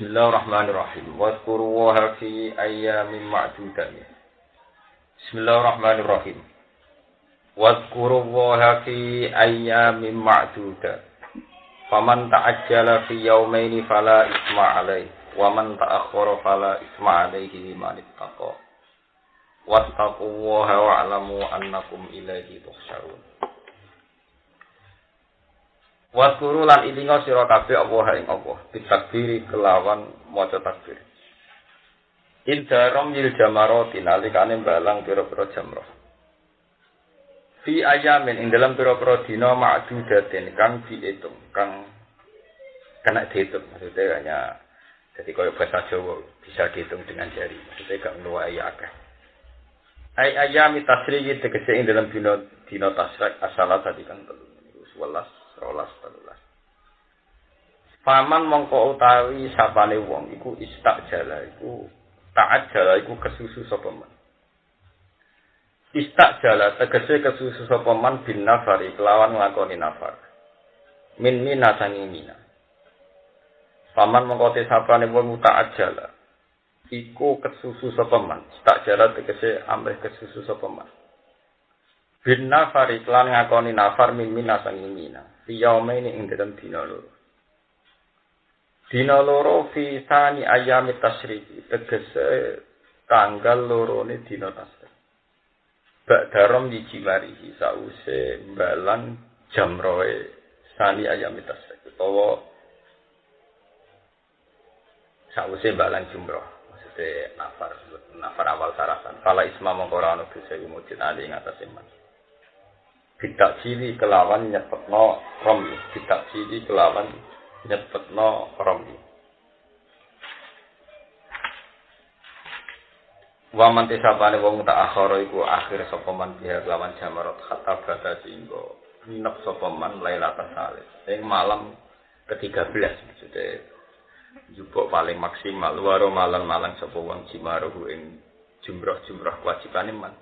Bismillahirrahmanirrahim. Wadkurullaha fi ayyamin ma'dudat. Bismillahirrahmanirrahim. Wadkurullaha fi ayyamin ma'dudat. Faman ta'ajjala fi yawmaini fala isma alaih. Wa man ta'akhkhara fala isma alaihi liman ittaqa. Wattaqullaha wa'lamu annakum ilaihi tuhsyarun. Waskuru lan ilinga sira kabeh Allah ing Allah ditakdiri kelawan maca takbir. Indarom yil jamaroti nalikane balang pira-pira jamrah. Fi ayamin ing dalam pira-pira dina ma'dudatin kang diitung, kang kena dihitung maksudnya hanya jadi kalau bahasa Jawa bisa dihitung dengan jari maksudnya gak menuai akeh. Ay ayami tasriyi tegese ing dalam dina dina tasrik asalat tadi kan telu. 11 rolas telulas. Paman mongko utawi sapane wong iku istak jala iku taat jala iku kesusu sapa man. Istak jala tegese kesusu sapa man bin nafari kelawan nglakoni nafar. Min mina sangi mina. Paman mongko te sapane wong taat jala iku kesusu sapa man. Istak jala tegese amrih kesusu sapa man. Bin nafari kelan ngakoni nafar min mina sangi mina. Fiyaume ini ing dalam dina loro. Dina loro fi sani ayami tasriki. Tegese tanggal loro ini dina tasrik. Bak darom dijimarihi sause balang jamroe sani ayami tasrik. Utawa sause balang jumroh. Maksudnya nafar. Nafar awal sarapan. Kala isma mengkorano bisa umudin ali atas iman. Bidak cili kelawan nyepetno romli bidak cili kelawan nyepetno romli wa man tisabane wong tak akhara iku akhir sapa man biha kelawan jamarat khatta bata singgo nginep sapa man lailatul salis ing malam ke-13 maksudnya. Jupuk paling maksimal. Waro malam-malam sapa wong jimaruh ing jumrah-jumrah kewajibane man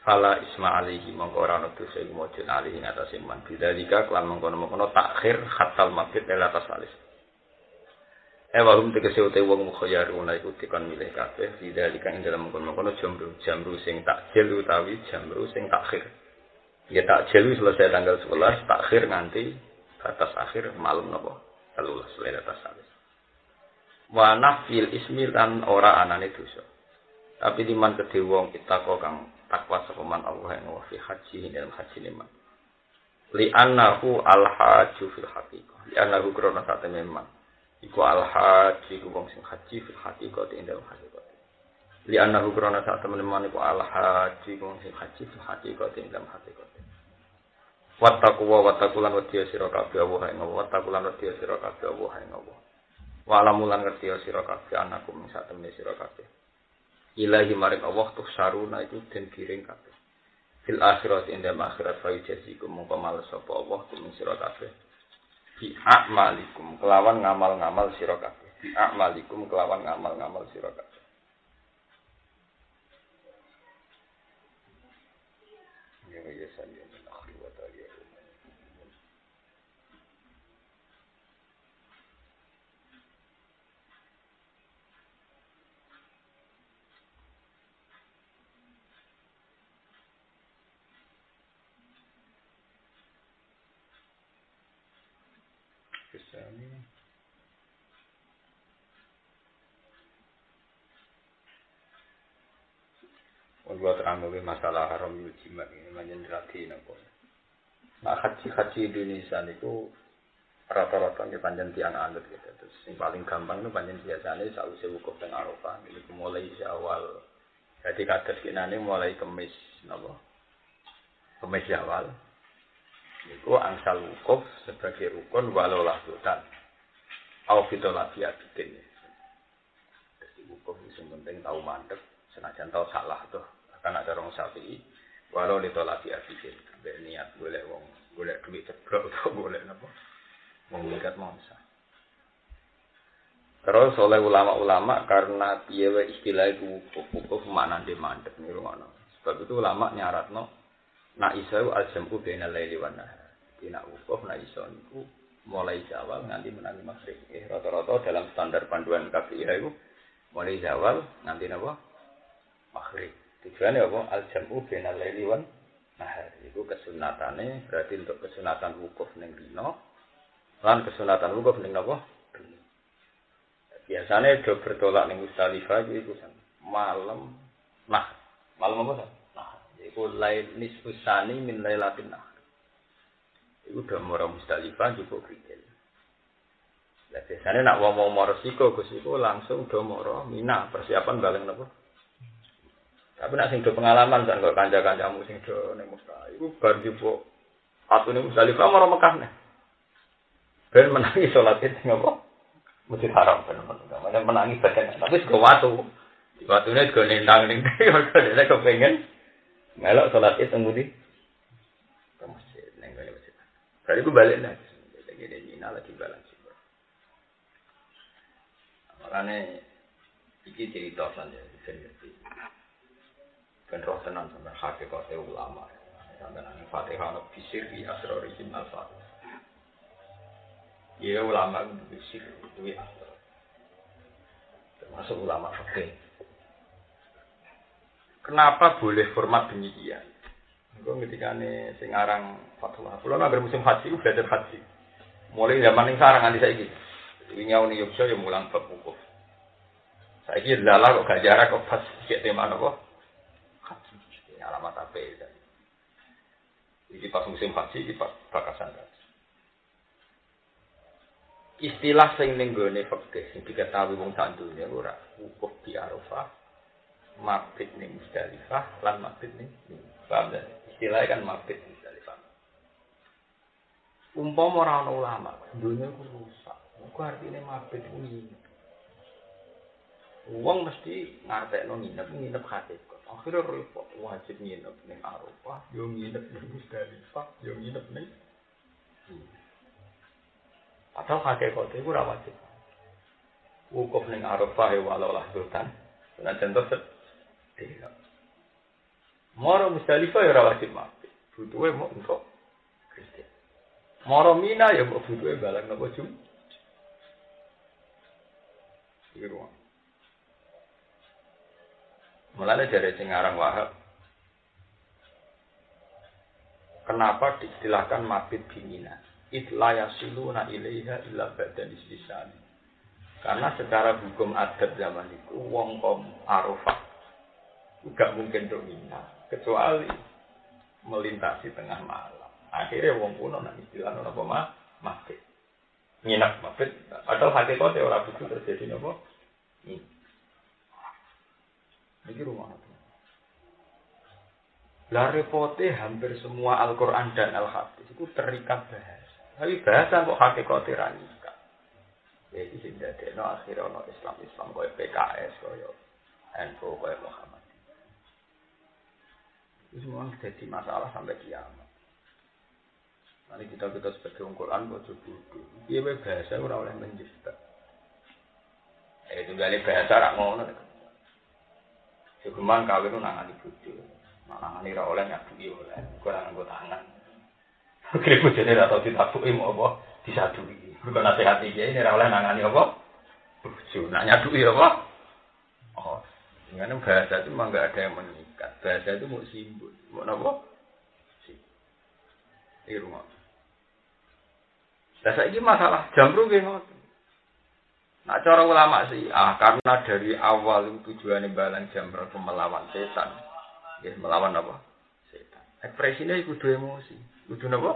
fala isma alihi mongko ora ono dosa iku mujud alihi ngatas iman bidzalika kelan mongkono-mongkono takhir khatal maghrib ila tasalis eh walum tegese ute wong mukhayyaruna iku dikon milih kabeh. Bidzalika ing dalem mongkono-mongkono jamru jamru sing takjil utawi jamru sing takhir. Ya takjil selesai tanggal 11 takhir nganti batas akhir malam napa 13 ila tasalis wa nafil ismi lan ora anane dosa. Tapi liman kedhe wong kita kang takwa sepaman Allah yang wafi haji dalam haji lima. Li annahu al haju fil haqiqah. Li annahu krono sate memang. Iku al haji ku wong sing haji fil haqiqah ing dalam haqiqah. Li annahu krono sate memang iku al haji ku wong sing haji fil haqiqah ing dalam haqiqah. Wattaku wa wattaku lan wedi sira kabeh Allah ing Allah. Wattaku lan wedi sira kabeh Allah ing Allah. Wa lamulan ngerti sira kabeh anakum ing satemene sira kabeh. Ilahi maring Allah tuh saruna itu den giring kabeh. Fil akhirat inda akhirat fa yajzikum mongko males sapa Allah kum sira kabeh. Bi a'malikum kelawan ngamal-ngamal sira kabeh. Bi a'malikum kelawan ngamal-ngamal sira kabeh Ya ya saya akhir wa ta'ala Kesani. Kalau terang masalah haram jimat ini menyenderati nopo. Nah haji-haji Indonesia itu rata-rata ini panjang tiang anut gitu. Terus yang paling gampang itu panjang biasanya sausi wukuf dan arafah. Ini mulai awal. Jadi kader ini mulai kemis nopo. Kemis awal. Iku angsal wukuf sebagai rukun walau lahdutan. Au fitolati abidin. Jadi wukuf itu penting tahu mandek. Senajan tahu salah tuh. Akan ada orang sapi. Walau ditolati abidin. Sampai niat boleh wong. Boleh duit ceblok atau boleh apa. Minggat mangsa. Terus oleh ulama-ulama karena piye istilah itu wukuf. Mana di mandek. Ini Sebab itu ulama nyarat no. Nak iso al-jam'u baina laili wan nahar. Nak wukuf nak niku mulai zawal nganti menangi maghrib. Eh, rata-rata dalam standar panduan KPIH itu mulai zawal nganti napa? Maghrib. Tujuannya apa? Al jamu bainal laili wan nahar. Iku kesunatane berarti untuk kesunatan wukuf ning dino lan kesunatan wukuf ning napa? Biasanya do bertolak ning Musdalifah itu malam nah malam apa nah itu lain nisfusani min lailatin nah itu udah moro Musdalifah juga krikel Lah biasanya nak wong wong moro siko Gus iku langsung do moro Mina. Persiapan balik napa tapi nak sing do pengalaman kan kok kanca-kancamu sing do ning Mekah iku bar jupuk atune Musdalifah moro Mekah nih ben menangi salat itu ngapa Masjid Haram benar-benar menangi badan tapi sego watu Waktunya juga nendang kalau dia kepengen melok sholat itu di ke masjid, neng ke masjid. Tadi gue balik nih, jadi gini Nina lagi balik. Makanya iki cerita saja. Kan roh hati kau ulama, sampai nang fatihah no bisir di asrorizim al fatih. Iya ulama itu bisir itu asror. Termasuk ulama fakih. Kenapa boleh format demikian? Gue ketika ini singarang Fatullah. Kalau nggak musim haji, belajar haji. Mulai zaman yang sekarang nanti saya gitu. Ini nyau nih Yogyo yang mulang bab. Saya gitu lala kok gak jarak kok pas kayak tema apa? Ini alamat apa ya? Jadi pas musim haji, di pas bakasan Istilah sing ning gone fikih sing diketahui wong sak donya ora wukuf di Arafah mabit ning Musdalifah lan mabit ning paham ya? Istilahnya kan mabit Musdalifah. Umpama ora ana ulama, dunia ku rusak. Iku artine mabit ku nginep. Wong mesti ngartekno nginep, nginep hakikat. Akhirnya repot, wajib nginep ning Arafah, yo nginep ning Musdalifah, yo nginep ning Atau hakikat itu wajib. Wukuf ning Arafah ya walau lah sultan. Nah contoh Iya. Moro Musdalifah ya wajib mati. Butuhe mau untuk Kristen. Moro Mina ya butuhe balang nopo jum. Iki Mulane dari Cingarang Wahab Kenapa diistilahkan mabit bimina? Itla yasiluna ilaiha illa badan istisani. Karena secara hukum adat zaman itu wong kom arafah Gak mungkin domina, kecuali melintasi tengah malam. Akhirnya wong kuno nak istilah apa mah mati. Nyinak mabit. Padahal hati kau ya orang itu terjadi nopo. Ini. Ini rumah apa? Lah repote hampir semua Al-Quran dan Al-Hadis itu terikat bahasa. Tapi bahasa kok hakikate ra nikah. Jadi sing dadekno akhirnya ono Islam Islam koyo PKS koyo NU koyo Muhammad. Itu semua jadi masalah sampai kiamat. Nanti kita kita sebagai orang Quran kok bodoh. Iya bahasa orang oleh menjista. Eh itu dari bahasa rak ngono. Segeman kawin itu nangani bodoh. Nangani ra oleh nyadui oleh. Kurang nganggo tangan. Kira bojone ra tau ditabuki mau apa disadui. Bukan nasihat iki ini ra oleh nangani apa? Bojo. Nak nyadui apa? Oh. Dengan bahasa itu memang nggak ada yang menikah hakikat. Bahasa itu mau simbol. Mau apa? Ini rumah. Nah, ini masalah jamru gimana? Nah, cara ulama sih, ah karena dari awal tujuannya balang jamru itu melawan setan. Ya, melawan apa? Setan. Ekspresinya kudu emosi. Kudu apa?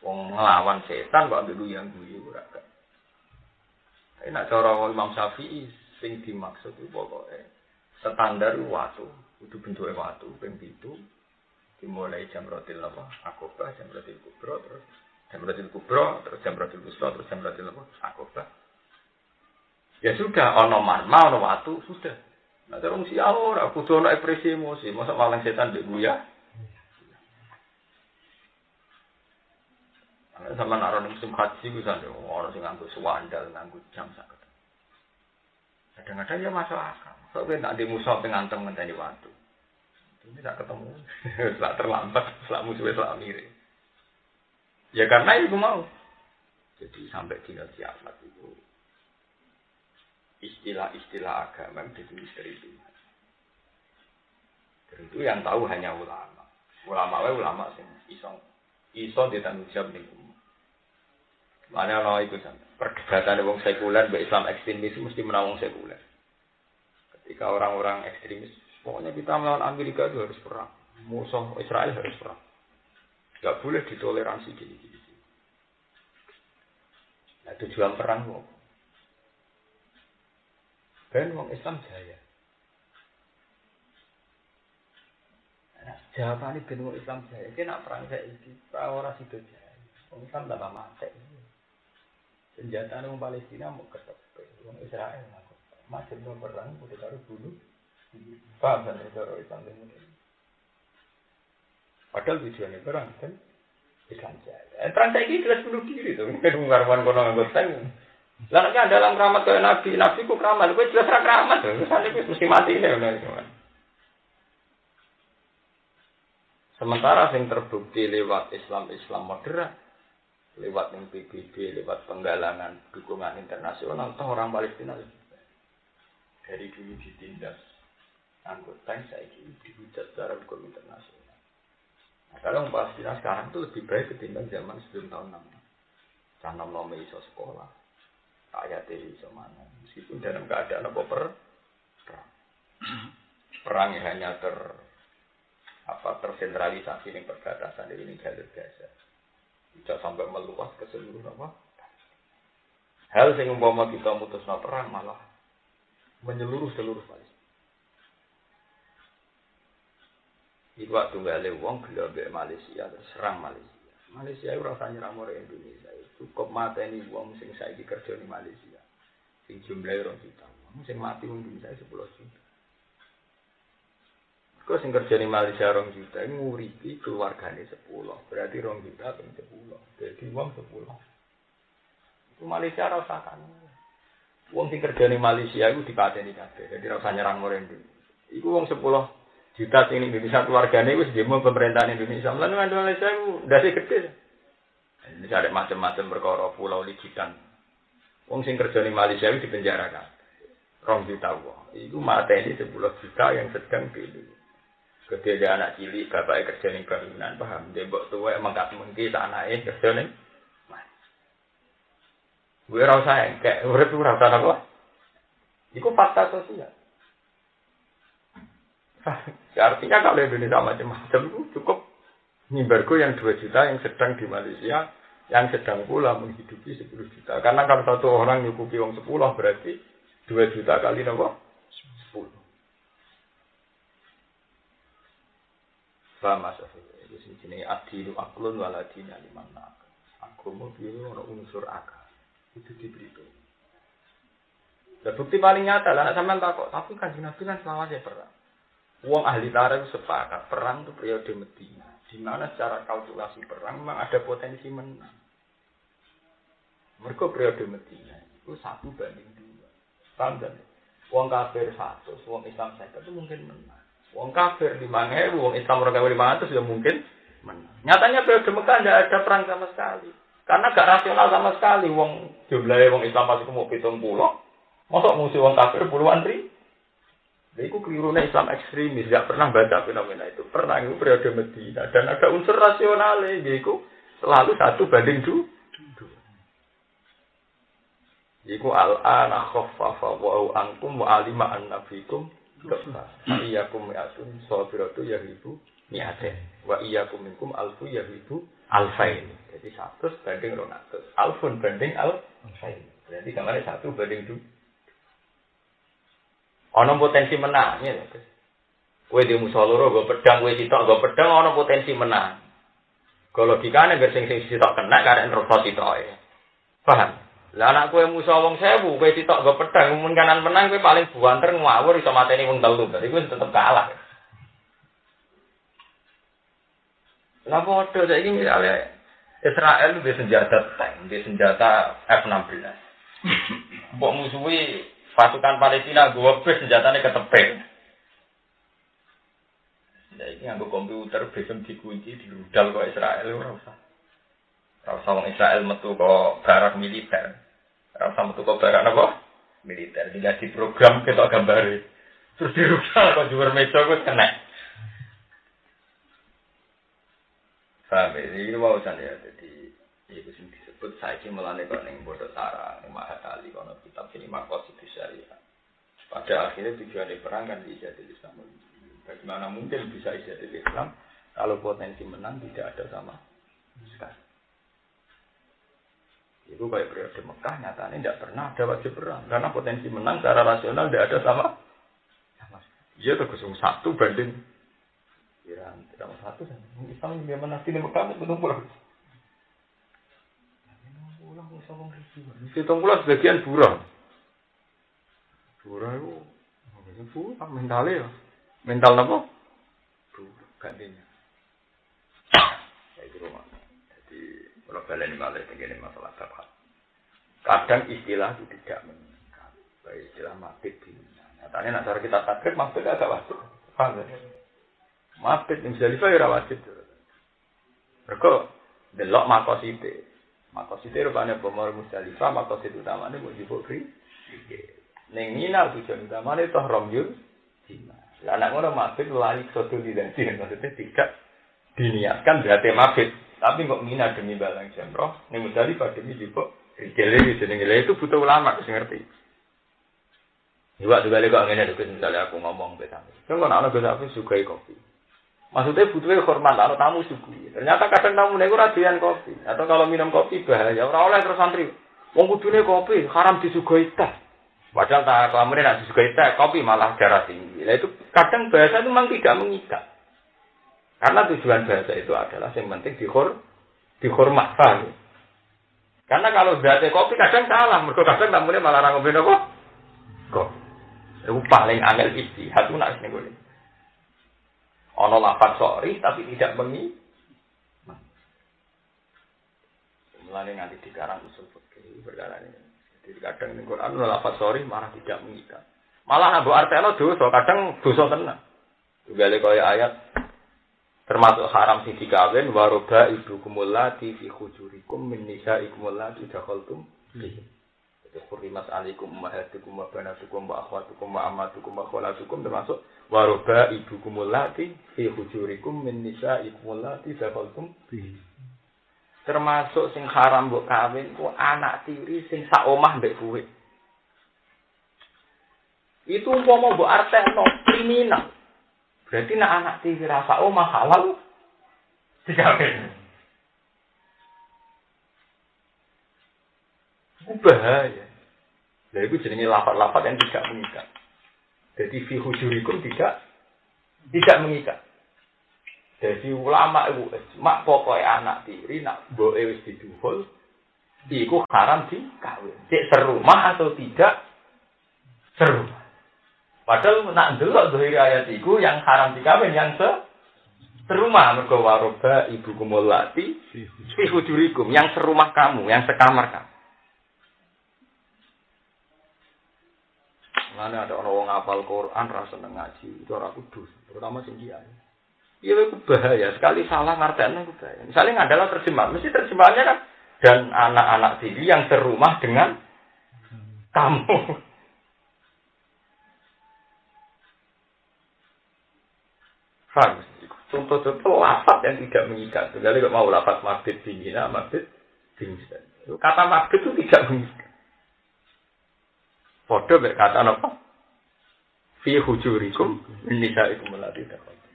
Wong ngelawan setan kok ambil yang gue ora Tapi nak cara Imam Syafi'i sing dimaksud itu pokoknya standar waktu itu bentuknya waktu ping itu dimulai jam rotil apa akobah jam rotil kubro terus jam rotil kubro terus jam rotil kusro terus jam rotil apa akobah ya sudah ono marma ono waktu sudah nah terus si ora kudu ono ekspresi emosi masa malang setan dek ya sama naruh musim haji bisa orang sing nganggo suwandal nganggo jam sakit kadang-kadang ya masuk akal Kok kowe nak di musuh pengantem ngenteni waktu. Ini tak ketemu. Setelah terlambat, setelah musuhnya setelah mirip. Ya karena itu mau. Jadi sampai dino kiamat itu istilah-istilah agama itu misteri Tuhan. Dan itu yang tahu hanya ulama. Ulama wae ulama sing iso iso ditanggung jawab ning Mana ana iku sampe perdebatan wong sekuler mbek Islam ekstremis mesti menang wong sekuler. Ketika orang-orang ekstremis, pokoknya kita melawan Amerika itu harus perang. Musuh Israel harus perang. Gak boleh ditoleransi gini-gini. Nah, tujuan perang kok. Ben wong Islam jaya. Nah, jawaban ini ben wong Islam jaya. Nak perang saya ini, orang situ jaya. Wong Islam tambah mati. Senjata wong Palestina mau ketepek. Wong Israel ngaku. Masih mau perang, udah taruh bunuh. Paham kan itu Islam ini? Padahal tujuannya perang kan Islam jaya. Perang saya ini jelas bunuh diri tuh. Mungkin ngarwan kono nganggo nek dalam keramat kayak nabi, nabi ku keramat, kowe jelas ra keramat. Misalnya kowe mesti mati ini Sementara yang terbukti lewat Islam-Islam modern, lewat yang PBB, lewat penggalangan dukungan internasional, toh orang Palestina dari dulu ditindas anggota saya ini dihujat secara hukum internasional. Nah, kalau Palestina sekarang itu lebih baik ketimbang zaman sebelum tahun 6. Karena nomor iso sekolah, rakyat iso mana. Meskipun dalam keadaan apa per perang. Perang yang hanya ter apa tersentralisasi di perbatasan ini jalur Gaza. Tidak sampai meluas ke seluruh apa. Hal yang umpama kita mutus perang malah menyeluruh seluruh Palestina. Iku waktu ada uang gila Malaysia terus serang Malaysia. Malaysia itu rasanya orang Indonesia. Cukup mata ini uang sing saya kerja di Malaysia. Sing jumlahnya orang juta. Sing mati di Indonesia sepuluh juta. Kau sing kerja di Malaysia orang juta ini nguripi keluarganya sepuluh. Berarti orang juta pun sepuluh. Jadi uang sepuluh. Itu Malaysia rasakan. Uang sing kerja di Malaysia itu dipateni kabeh. Jadi rasanya orang Indonesia. Iku uang sepuluh juta ini Indonesia keluarganya itu demo pemerintahan Indonesia. Lalu Indonesia itu sih gede. Ini ada macam-macam perkara pulau ligitan. Wong sing kerja di Malaysia itu dipenjarakan. Rong juta wong. Itu mata ini sepuluh juta yang sedang pilih. Gede dia anak cilik, bapaknya kerja di bangunan, paham? Dia buat tua emang gak mungkin anaknya kerja nih. Gue rasa yang kayak urip rasa apa? Iku fakta sosial. Artinya kalau Indonesia macam-macam itu cukup Nimbargo yang 2 juta yang sedang di Malaysia yang sedang pula menghidupi 10 juta. Karena kalau satu orang nyukupi uang 10 berarti 2 juta kali nopo 10. Paham mas Itu sini adilu aklun waladina mau bilang unsur akal. Itu diberitahu. Dan bukti paling nyata lah, sampean takut. Tapi kan Nabi kan selawase perang. Uang ahli tarikh sepakat perang itu periode Medina, di mana secara kalkulasi perang memang ada potensi menang. Mereka periode Medina itu satu banding dua. Paham Uang kafir satu, uang Islam satu itu mungkin menang. Uang kafir lima ribu, uang Islam orang kafir lima ratus ya mungkin menang. Nyatanya periode Mekah tidak ada perang sama sekali. Karena gak rasional sama sekali. Uang jumlahnya uang Islam pasti mau hitung pulau. Masuk musuh uang kafir puluhan ribu. Nah, itu kelirunya Islam ekstremis, tidak pernah baca fenomena itu. Pernah itu periode Medina. Dan ada unsur rasional, itu selalu satu banding dua. Iku al-ana khaffafa wa ankum wa alima anna fikum Iyakum mi'atun sabiratu yahibu mi'aten Wa iyakum minkum alfu yahibu alfain Jadi satu banding ronatus Alfun banding alfain Jadi kemarin satu banding dua Ono potensi menang ya. Di musuh loro go pedang, kowe sitok go pedang ono potensi menang. Kalau logikane nek sing sing sitok kena karek nerfa sitoke. Paham? Lah anak kowe musuh wong sewu, kowe sitok go pedang, mun kanan menang kowe paling buanter ngawur iso mateni wong telu. Berarti kowe tetep kalah. Lah padha saiki misalnya Israel di senjata tank, di senjata F-16. Mbok musuhi pasukan Palestina gue bus senjatanya ketepek. Nah, ini nganggo komputer besok dikunci di rudal kok Israel ora usah. Ora wong Israel metu kok barang militer. Rasa metu kok barang apa? Militer. di program kita gambari. Terus dirubah kok jual meja kok kena. Paham ya? Ini mau ya. Jadi itu sing disebut saiki melane kok ning bodoh sarang, ning Mahatali kono kitab ini itu syariah. Pada akhirnya tujuan perang kan di jadi Islam. Bagaimana mungkin bisa jadi Islam kalau potensi menang tidak ada sama sekali. Itu kayak periode Mekah nyatanya tidak pernah ada wajib perang karena potensi menang secara rasional tidak ada sama. Iya terus satu banding Iran tidak satu. Islam dia menang di Mekah itu pulang. Hitung pulau sebagian buram. Buram itu, itu mentalnya ya. Mental apa? Buram gantinya. Saya rumah. Jadi kalau kalian malah begini masalah bapak. Kadang istilah itu tidak mengikat. Baik istilah mabit di Nyatanya nak cara kita takdir mabit agak wajib. Paham ya? Mabit yang bisa ya wajib. Mereka delok makosite. Makosite rupanya bomor musdalifah, makosit utamanya mau jibuk. Neng Mina tujuan utamanya toh romyul. Lah anak ngono mabit lari sotu di dadi maksudnya tidak diniatkan berarti mabit. Tapi kok Mina demi balang jemroh, neng musdalifah demi jibuk. Rikele jenenge itu butuh ulama sing ngerti. Iwak juga kok ngene misalnya aku ngomong ke sampe. Kan ana Gus Hafiz sugai kopi. Maksudnya butuhnya hormat, kalau tamu suguhi. Ternyata kadang tamu nego radian kopi. Atau kalau minum kopi bahaya. Orang oleh terus santri. Wong kudune kopi, haram disuguhi teh. Padahal tak kelamunin nak disuguhi teh, kopi malah darah tinggi. Nah itu kadang bahasa itu memang tidak mengikat. Karena tujuan bahasa itu adalah yang penting dihor, dihormat. Karena kalau berarti kopi kadang salah. Mereka kadang tamunya malah rangomin apa? Kok. Itu paling angel istihad itu nak sini Ono lafat sorry tapi tidak mengi. Mulai nanti dikarang usul fikih perkara ini. Jadi kadang ning Quran ono lafat sorry malah tidak mengikat. Malah Abu Artelo dosa, kadang dosa tenang. Juga kaya ayat termasuk haram sing dikawin waroba ibu kumulati fi khujurikum min nisaikum allati dakhaltum bihi. Kurimat alikum ummahatukum wa banatukum wa akhwatukum wa amatukum wa kholatukum termasuk waroba ibu kumulati fi hujurikum min nisa ikumulati dakhaltum bihi. Termasuk sing haram mbok kawin ku anak tiri sing sak omah mbek kowe. Itu umpama mbok artekno kriminal. Berarti nak anak tiri rasa omah halal dikawin. Itu bahaya. Nah itu jenisnya lapat-lapat yang tidak mengikat. Jadi fi hujurikum tidak tidak mengikat. Jadi ulama itu mak pokoknya anak tiri nak boe wis diduhul iku haram dikawin. Cek serumah atau tidak serumah. Padahal nak ndelok zahir ayat iku yang haram dikawin yang se serumah mergo waroba ibu kumulati fi hujurikum yang serumah kamu, yang sekamar kamu. Mana ada orang orang ngapal Quran rasa ngaji itu orang kudus, terutama sing dia. Iya itu bahaya sekali salah ngartiannya itu bahaya. Misalnya adalah terjemah, mesti terjemahannya kan dan anak-anak tiri yang serumah dengan kamu. Faham? Contoh-contoh lafat yang tidak mengikat. Sekali kok mau lafat mabit dingin, mabit dingin. Kata mabit itu tidak mengikat. Foto mek kata apa? Fi hujurikum nisaikum allati taqaddam.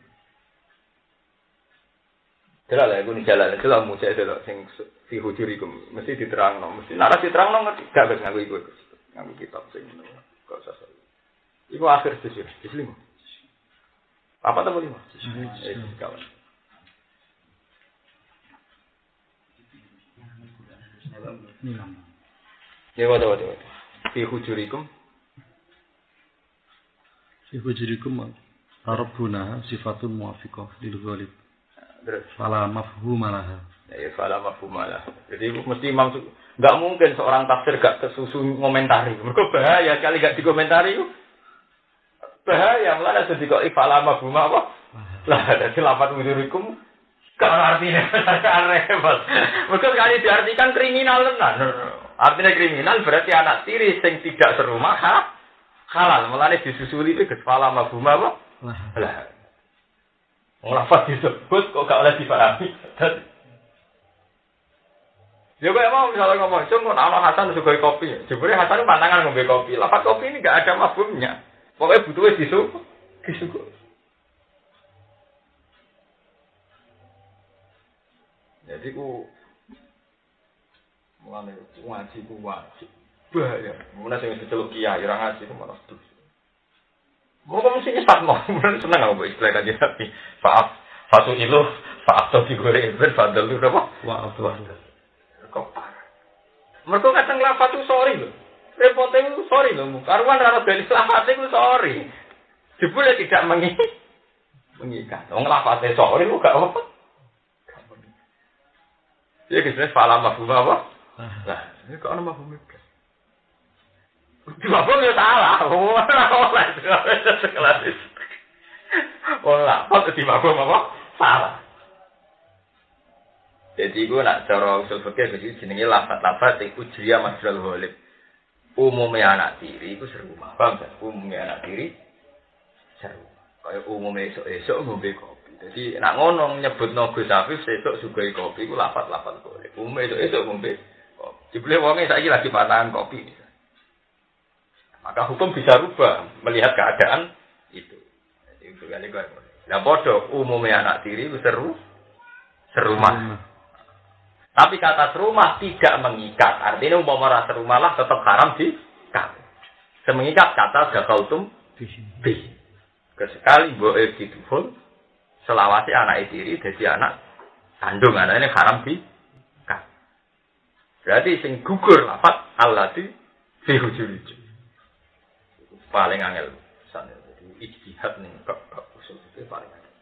Jelas lah, ini jalan. Jelas mau saya jelas. Sing fi hujurikum mesti diterang no. Mesti narasi terang no ngerti. Gak bisa ngaku ikut. Ngaku kitab sing Gak usah saya. Iku akhir sesi. Sesi lima. Apa tamu lima? Sesi kawan. Ya, waduh, waduh, waduh fi hujurikum fi hujurikum Rabbuna sifatun muafiqah lil ghalib. Fala mafhumalaha. Ya, fala mafhumalaha. Jadi mesti maksud nggak mungkin seorang tafsir gak kesusu ngomentari. Mereka bahaya kali gak dikomentari bahaya malah jadi kok ifala mafhum apa? Lah jadi lapat hujurikum Kalau artinya repot. Mereka sekali diartikan kriminal tenan. Artinya kriminal berarti anak tiri sing tidak serumah ha? halal. Mulane disusuli itu kepala mabuma apa? Lah. Ngelafat disebut kok gak oleh dipahami. Ya kok mau misalnya ngomong, cuma anak Hasan suka kopi. Jebule Hasan pantangan ngombe kopi. Lafat kopi ini gak ada mabumnya. Pokoknya butuhnya disuku. Disuku. Jadi ku mulane ngaji ku wajib. Bahaya. Mulane sing diceluk kiai ora ngaji ku malah. Mau kamu sih nyesat mau, mulane seneng aku istilah kanjeng Nabi. Faaf, satu itu faaf to digoreng ben fadl itu apa? Wah, wah. Kok parah. Mereka kadang lafat tuh sorry loh. Repotnya itu sorry loh. Karuan rara dari lafat itu sorry. Jebule tidak mengikat. Mengikat. Wong lafate sorry kok gak apa Ya kisahnya fala mafhum apa? Nah, ini kok ana mafhum itu. Di mafhum ya salah. Ora oleh sekelas itu. Ora, kok di mafhum apa? Salah. Jadi gue nak cara usul fikih jadi jenenge lafat-lafat iku jria masdal ghalib. Umumnya anak tiri iku seru paham kan? Umumnya anak tiri seru. Kayak umumnya esok-esok ngombe kopi. Jadi nak ngono nyebut Gus Afif sesuk sugoi kopi ku lapat-lapat boleh. Itu itu ngombe Dibeli wongnya saya lagi patahan kopi. Maka hukum bisa rubah melihat keadaan itu. Jadi itu kali gue. Nah bodoh umumnya anak tiri seru serumah. Tapi kata serumah tidak mengikat. Artinya umpama rasa serumah lah tetap haram di kami. Semengikat kata gakautum di. Kesekali boleh diduful selawasi anak tiri jadi anak kandung anak ini haram di. Berarti sing gugur lafat di hujul paling angel sana jadi ijtihad kok kok usul itu paling angel.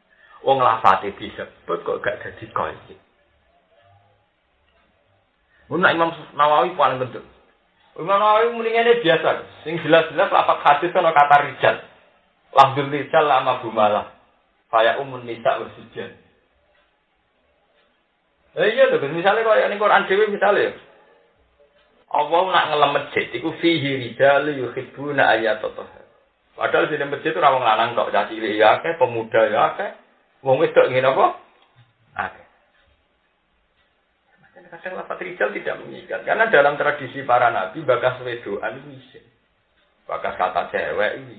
Wong lafate disebut kok gak jadi koyit. Mun Imam Nawawi paling penting. Imam Nawawi mendingan biasa. Sing jelas-jelas lafat hadis ana kata rijal. Lafzul rijal lama bumalah. Kayak umun nisa bersujan. Eh iya misalnya kalau ini Quran Dewi misalnya, Allah nak ngelem masjid, itu fihi rijal yuhibbuna ayatotoh. Padahal di masjid itu orang lanang kok jadi ya ke, pemuda ya ke, wong wedok ingin apa? Oke. Kadang lafat rijal tidak mengikat, karena dalam tradisi para nabi bakas wedoan itu bakas kata cewek ini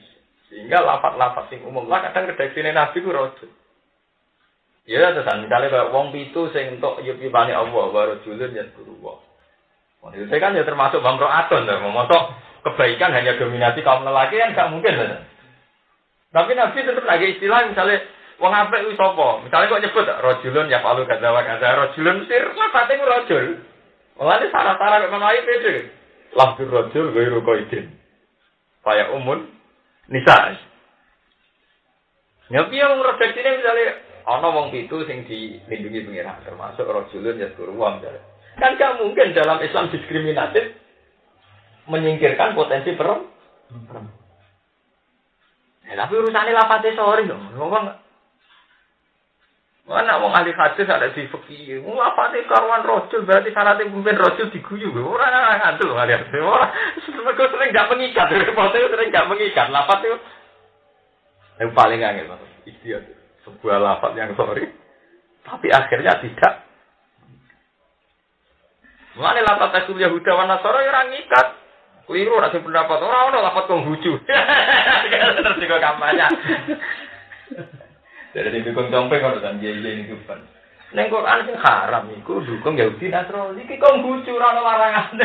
sehingga lafat-lafat sing umum lah kadang redaksine Nabi ku rojul. Ya tesan misalnya kayak wong pitu sing entuk yupipane Allah baru julun ya Itu kan ya termasuk bangro aton lah, memotok kebaikan hanya dominasi kaum lelaki kan gak mungkin lah. Tapi Nabi tetap lagi istilah misalnya wong apik kuwi sapa? Misalnya kok nyebut rojulun ya palu kadza wa kadza rojulun sir lafate ku rojul. Mulane syarat-syarat kok menawi pede. Lafzul rojul ghairu qaidin. Kayak umun Nisa. Ya piye wong redaksine misale ana wong pitu sing dilindungi pengiran termasuk rajulun ya wong Kan gak mungkin dalam Islam diskriminatif menyingkirkan potensi perempuan. Ya, tapi urusannya lapate sorry dong. Ngomong Mana wong ahli hadis ada di fikih. Wong lapate karuan rojul berarti syaratnya pemimpin rojul diguyu. Ora ana ngantul ahli hadis. Ora mergo sering gak mengikat. Repote sering gak mengikat. Lapat itu yang paling angel. Istiad. Sebuah lafat yang sorry. Tapi akhirnya tidak. Mana lapat Rasul Yahuda wa Nasara ya orang ngikat. Keliru rasa pendapat orang orang lapat konghucu. Terus juga kampanye. Dari sing dukung dompet kalau kan dia ini kupan. Neng Quran sing haram iku dukung Yahudi Nasrani iki kok ngucu ora larangan.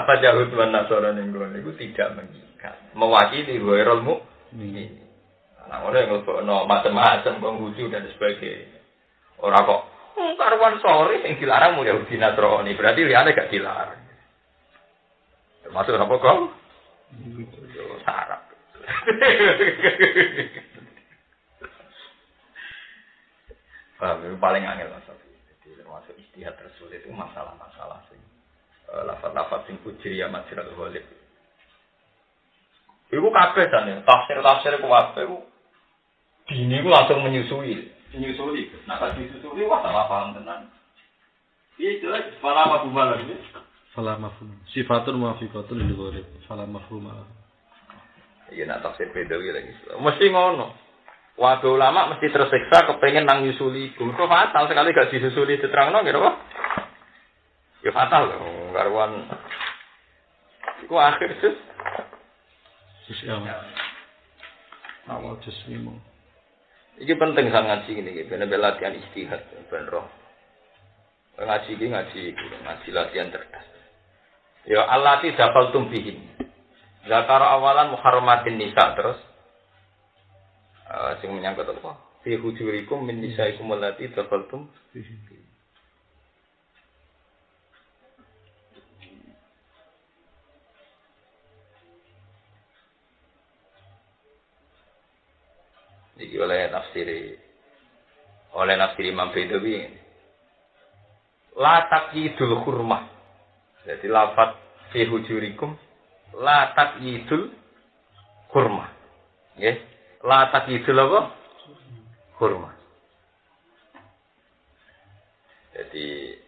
Apa jauh Tuhan Nasrani ning itu tidak mengikat. Mewakili ghairul mukmin. Nah, orang yang no macam-macam konghucu dan sebagainya. Orang kok karuan sore yang dilarang mau Yahudi Nasrani berarti liane gak dilarang. Termasuk apa kok? Sarap. Paham, paling angel masalah. Jadi termasuk istihad tersulit itu masalah-masalah sing uh, lafaz-lafaz sing ujri ya majrat ghalib. Iku kabeh kan ya, tafsir-tafsir ku kabeh dini ku langsung menyusui. Nyusuli. Nah, kalau disusuli wah salah paham tenan. Iya jelas, fala mafhum lagi. Fala mafhum. Sifatun muafiqatun lil ghalib. Fala mafhum. Iya nak tafsir beda lagi. Mesti ngono. Waduh ulama mesti tersiksa kepengen nang nyusuli. Kok fatal sekali gak disusuli diterangno gitu apa? Ya fatal loh, karuan. Iku akhir sus. Sus ya. Awal sus limo. Iki penting sangat ngaji ini, bener latihan istihad, ben roh. Ngaji ini ngaji ngaji latihan cerdas. Ya Allah tidak tumbihin. Zakar awalan muharramatin nisa terus. Uh, sing menyangkut apa? Fi hujurikum min nisaikum allati dakaltum bihin. Iki oleh nafsiri oleh nafsiri Imam Bedawi la takyidul hurmah. Jadi lafat fi hujurikum la takyidul hurmah. Nggih. La takyidul apa? Hurmah. Jadi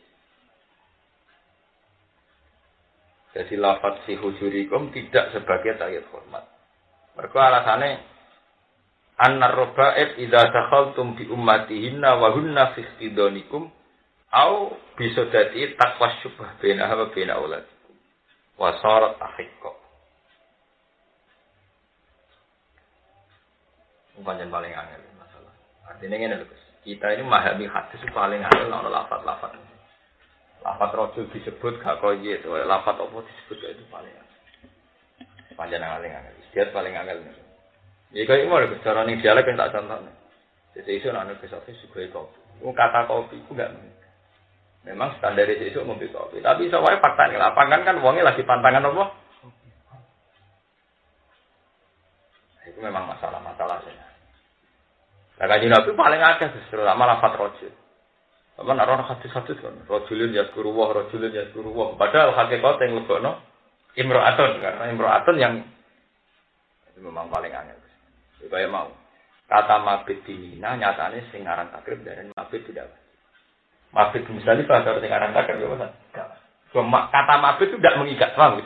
jadi lafat fi hujurikum tidak sebagai takyid hormat. Mereka alasannya annar roba'ib idza dakhaltum bi ummatihinna wa hunna fi istidonikum au bisa dadi takwa syubah bena wa bena auladikum wa sarat ahiqqa Pancen paling angel masalah. Artinya ini lho, kita ini memahami hadis paling angel ono lafat-lafat. Lafat rojul disebut gak koye itu, lafat apa disebut itu paling angel. Panjang angel angel. Dia paling angel. Ya kayak mau ada cara nih dialek yang tak contoh nih. Jadi itu anak kesofi suka kopi. Kata kopi itu enggak Memang standar itu ngopi kopi. Tapi soalnya fakta nih lapangan kan uangnya lagi pantangan apa? Itu memang masalah-masalah sih. Nah kaji nabi paling ada justru lama lafat rojul. Apa nak roh hadis-hadis kan? Rojulun ya wah, rojulun ya wah. Padahal hakikat yang lebih no imro'atun karena imro'atun yang itu memang paling aneh. Supaya mau. Kata mabit di Mina nyatanya sing aran takrib dan mabit tidak. Mabit misalnya pada sing aran takrib ya Cuma kata mabit itu tidak mengikat, paham?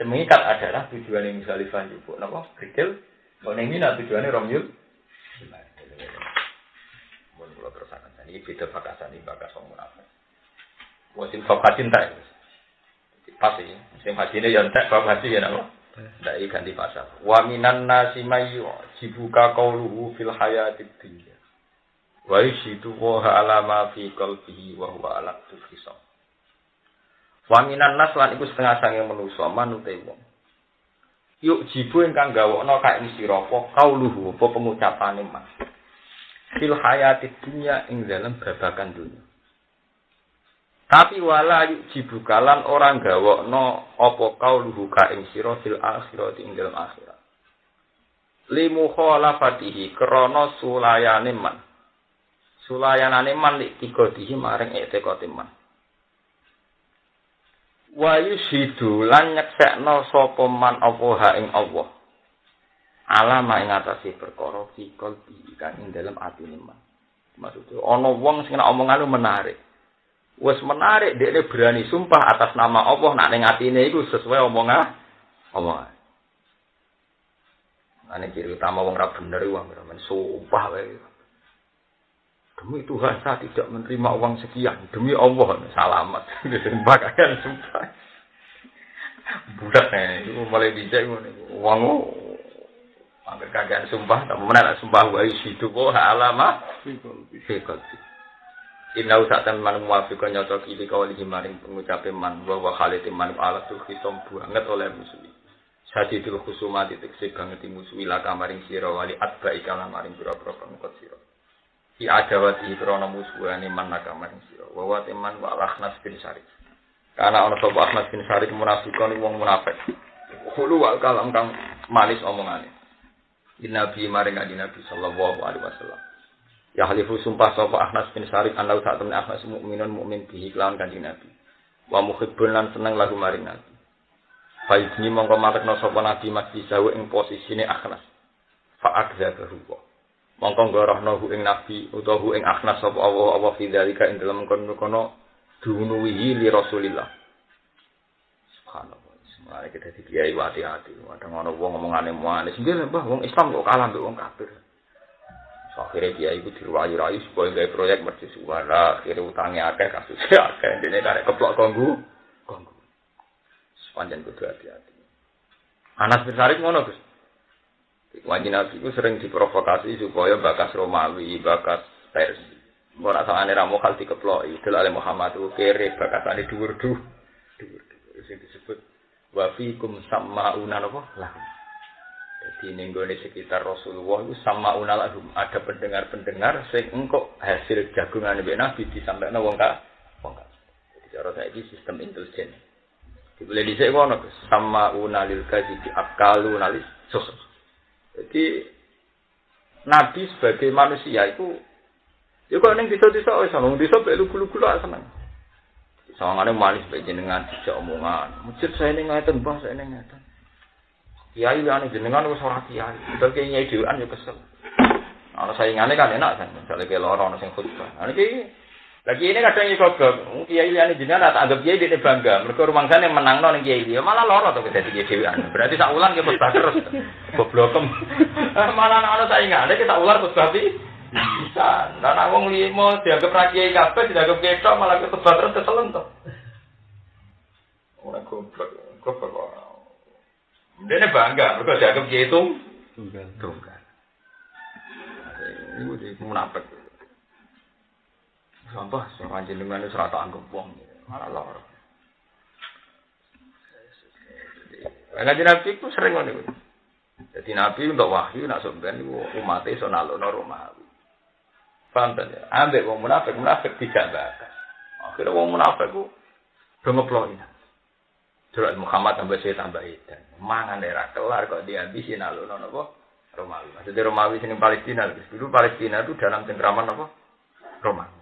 Semengikat adalah tujuan yang misalnya ibu, napa? Krikil. Kalau yang mina tujuannya romyul. Mohon kalau terus akan ini beda bakasan ini bakas orang munafik. Wasil bakat cinta. Pas ini, musim ini yang tak bapak haji ya napa? Tidak ganti pasal. Wa minan nasi mayu jibuka kauluhu fil hayatid dunya. Wa yushidu wa ala fi qalbihi wa huwa ala tufisam. Wa minan nas lan iku setengah sange manusa manute wong. Yuk jibu ingkang gawokno kae sira apa kauluhu apa pengucapane mas. Fil hayatid dunya ing dalam babakan dunia. Tapi wala jibukalan orang gawokno apa kauluhu ka ing sira fil akhirati ing dalam akhirat. Limu khalafatihi krana sulayane man. Sulayanane man lik tiga maring etekote man. Wa yushidu lan nyeksekno sapa man apa ha ing Allah. Alama ing atase perkara fi qalbi kan ing dalam atine man. Maksudnya ana wong sing omongan menarik. Wes menarik dia berani sumpah atas nama Allah nak ning atine iku sesuai omongan omongan. Ane ciri utama wong ra bener wong men sumpah wae. Demi Tuhan saya tidak menerima uang sekian. Demi Allah salamat. Kalian sumpah. Budak itu mulai bijak uang Angger kagak sumpah, tak menarik sumpah wa itu kok alama Inau saat teman muafiqah nyoto kili kawali maring pengucapin man bahwa khalid man alat tuh hitam banget oleh musuh. Sadi dulu khusuma diteksi banget musuh laka maring siro wali atba ikala maring pura-pura pengkot siro. I adawati krono musuh ani man naka maring siro. Wawa teman wa akhnas bin syarif. Karena ono sopo akhnas bin syarif munafikon wong munafik. Hulu wal kalam kang manis omongane. Nabi maring Nabi sallallahu alaihi wasallam. Ya halifu sumpah sapa Ahnas bin Syarif an lau temen Ahnas mukminun mukmin bihi kelawan kanjeng Nabi. Wa muhibbun lan seneng lagu maring Nabi. Faidni mongko matekno sapa Nabi masjid sawu ing posisine Ahnas. Fa akzabahu wa. Mongko ngorohno hu ing nabi utawa hu ing akhnas sapa Allah apa fi dzalika ing dalem kono-kono dunuwi li Rasulillah. Subhanallah. Semuanya kita di kiai hati-hati. Kadang ono wong ngomongane manis. Nggih, Mbah, wong Islam kok kalah mbek wong kafir. Akhirnya dia itu dirayu-rayu supaya gaya proyek mercu suara. Akhirnya utangnya akeh, kasusnya akeh. Ini karek keplok konggu. Konggu. Sepanjang kudu hati-hati. Anas bin Sarik ngono, Gus. Wajib Nabi itu sering diprovokasi supaya bakas Romawi, bakas Persia. Mau aneh ramu hal dikeplok. Itu oleh Muhammad itu kere, bakasannya dhuwur-dhuwur. Dhuwur-dhuwur. Disebut wafikum sama unan apa? Lah. Jadi nenggone sekitar Rasulullah itu sama unalahum ada pendengar-pendengar sing engkau hasil jagungan Nabi Nabi disampaikan wong kak wong kak. Jadi cara saya ini sistem intelijen. Boleh dicek ngono sama unalil kaji akalu nalis sosok. Jadi Nabi sebagai manusia itu ya kok neng bisa bisa oh sama bisa belu gulu gulu seneng. Sawangane manis bae jenengan dijak omongan. Masjid saya ning ngeten, Mbah saya ning ngeten. Kiai ane jenengan wis ora kiai. Padahal kiai nyai dhewean ya kesel. Ana saingane kan enak kan, misalnya ke loro ana sing khutbah. Ana iki lagi ini kadang iki kok kiai ane jenengan tak anggap kiai dene bangga. Mergo rumangsane menangno ning kiai dia malah loro to dadi kiai. Berarti sak ulang ki khutbah terus. Goblokem. malah ana saingane ki sak ulang khutbah bisa. Lah nek wong limo dianggap ra kiai kabeh dianggap ketok malah khutbah terus keselen to. Ora goblok, goblok. Dia bangga, mereka dianggap dia itu tunggal. Tunggal. Ini di munafik. Sampah, seorang jenengan itu serata anggap wong. Malah lor. Ngaji Nabi itu sering ngono. Jadi Nabi untuk wahyu nak sampean itu umatnya so nalono Romawi. Paham ya? Ambek wong munafik, munafik tidak bakas. Akhirnya wong munafik itu udah ngeplok Surat Muhammad tambah saya tambah itu. Mangan daerah kelar kok dihabisin alun apa? Romawi. Maksudnya Romawi sini Palestina. Dulu Palestina itu dalam cengkraman apa? Romawi.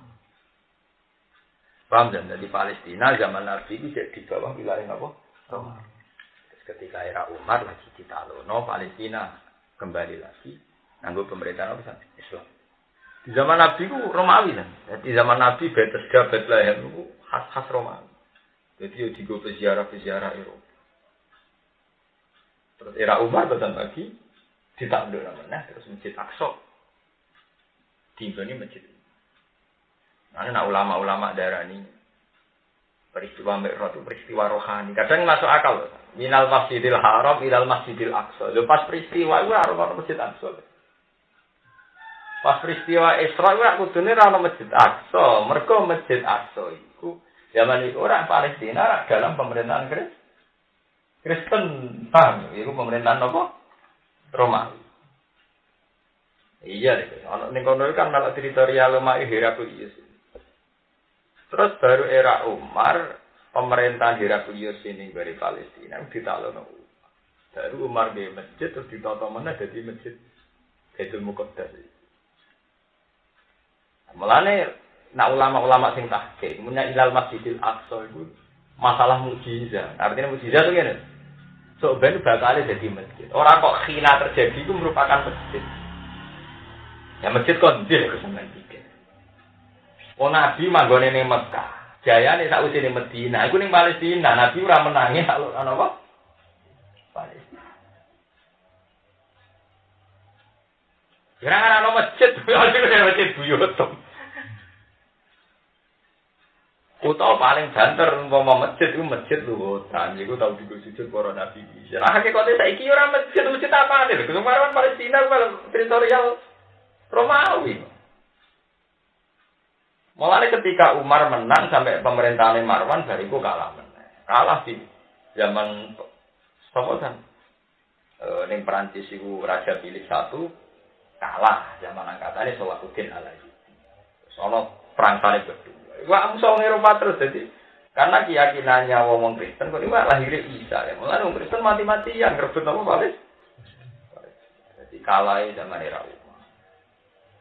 Paham dan Jadi Palestina zaman Nabi itu di bawah wilayah apa? Romawi. Terus ketika era Umar lagi di Talono, Palestina kembali lagi. Nanggu pemerintahan apa? Islam. Di zaman Nabi itu Romawi kan. Di zaman Nabi Bethesda, Bethlehem itu khas-khas Romawi. Jadi ya digo peziarah-peziarah Eropa. Terus era Umar betul lagi ditandur namanya terus masjid Aqsa. ini masjid. Nah, nah ulama-ulama daerah ini peristiwa Mi'raj itu peristiwa rohani. Kadang masuk akal. Minal Masjidil Haram ilal Masjidil Aqsa. Lepas peristiwa itu orang Masjid Aqsa. Pas peristiwa Isra itu aku dunia orang Masjid Aqsa. Mereka Masjid Aqsa Zaman itu orang Palestina dalam pemerintahan Kristen. Paham? Itu pemerintahan apa? Romawi. Iya. Anak ning kono kan malah teritorial lemah Heraklius. Terus baru era Umar, pemerintahan Heraklius ini dari Palestina ditalono. Baru Umar di masjid terus ditoto mana jadi masjid Baitul Muqaddas. Mulane Nah ulama-ulama sing tahke, punya ilal masjidil aqsa itu masalah mukjizat. Artinya mukjizat itu gini. So ben bakal jadi masjid. Orang kok khina terjadi itu merupakan masjid. Ya masjid kok dia kesenangan tiga. Oh Nabi manggone ning Mekah. Jaya nih tak usir Medina. Aku ning Palestina. Nabi ora menangi kalau apa? Palestina. Kira-kira ada masjid, ada masjid buyutum. Utawa paling banter umpama masjid itu masjid luhutan, iku tau digo sujud para nabi. Nah hakikate saiki ora masjid masjid apa nih? Kemarin Palestina teritorial Romawi. Mulai ketika Umar menang sampai pemerintahan Marwan bariku kalah menang. Kalah di zaman Sopo kan? E, ning Perancis itu Raja Pilih satu kalah zaman angkatannya Salahuddin Alayubi. Sono perang salib kedua. Wah, musuh Eropa terus jadi karena keyakinannya wong Kristen kok iwak lahir Isa ya. Mulane wong Kristen mati-matian rebut apa balik. Jadi kalah zaman era Umar.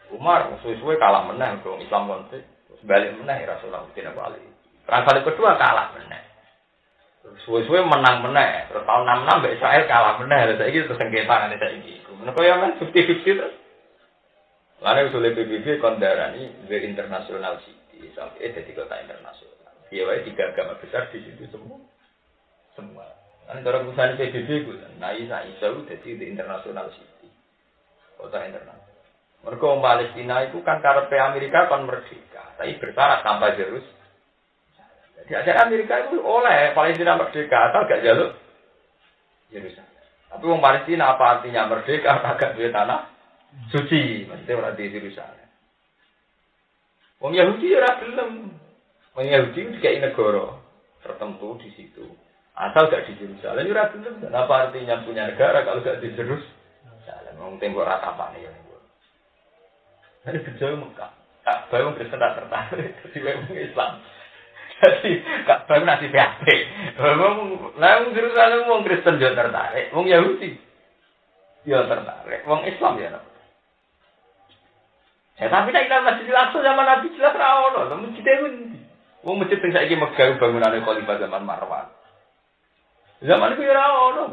Umar suwe-suwe kalah menang ke Islam konflik. Terus balik menang Rasulullah tidak balik. Perang kedua kalah menang. Suwe-suwe menang menang. Terus tahun 66 Mbak Israel kalah menang. Terus ini terus sengketa saya ini. Menurut ya men 50-50 terus. Lalu usulnya PBB kondarani the international city, sampai jadi kota internasional. Iya, tiga agama besar di situ semua. Semua. Kan cara perusahaan PBB itu, nah Isa Isa itu jadi the international city, kota internasional. Mereka Palestina itu kan karena Amerika kan merdeka, tapi bersyarat tanpa Jerus. Jadi ada Amerika itu oleh Palestina merdeka atau gak jalur Yerusalem. Tapi orang Palestina apa artinya merdeka agak duit tanah suci, maksudnya orang di Yerusalem. Wong Yahudi ora gelem. Wong Yahudi juga negara tertentu di situ. Asal gak di Yerusalem ora gelem. Apa artinya punya negara kalau gak di Yerusalem? Wong tembok rata apa nih ya? Ini kerja Mekah. Tak baru Kristen tak tertarik. Jadi wong Islam. Jadi gak baru nasi PHP. Wong lah wong Yerusalem wong Kristen juga tertarik. Wong Yahudi ya tertarik. Wong Islam ya. Ya tapi nek kita masih langsung zaman Nabi jelas ra ono, masjid itu Wong masjid sing saiki megah bangunane khalifah zaman Marwan. Zaman itu ora ono.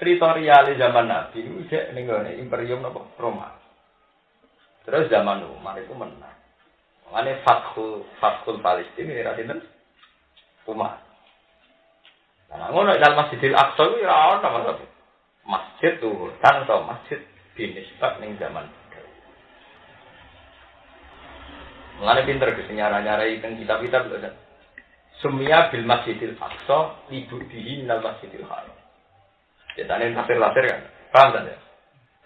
Teritorial zaman Nabi itu cek ning imperium napa Roma. Terus zaman Umar itu menang. Makanya Fathul Fathul Palestina ini radinen Umar. Nah, ngono dalam Masjidil Aqsa itu ya ono masjid tuh, tanpa masjid binisbat ning zaman Mengenai pinter ke nyara-nyarai tentang kitab-kitab kan. Sumia bil masjidil aqsa ibu dihi minal masjidil haram. Ya tanya tafsir-tafsir kan. Paham kan ya?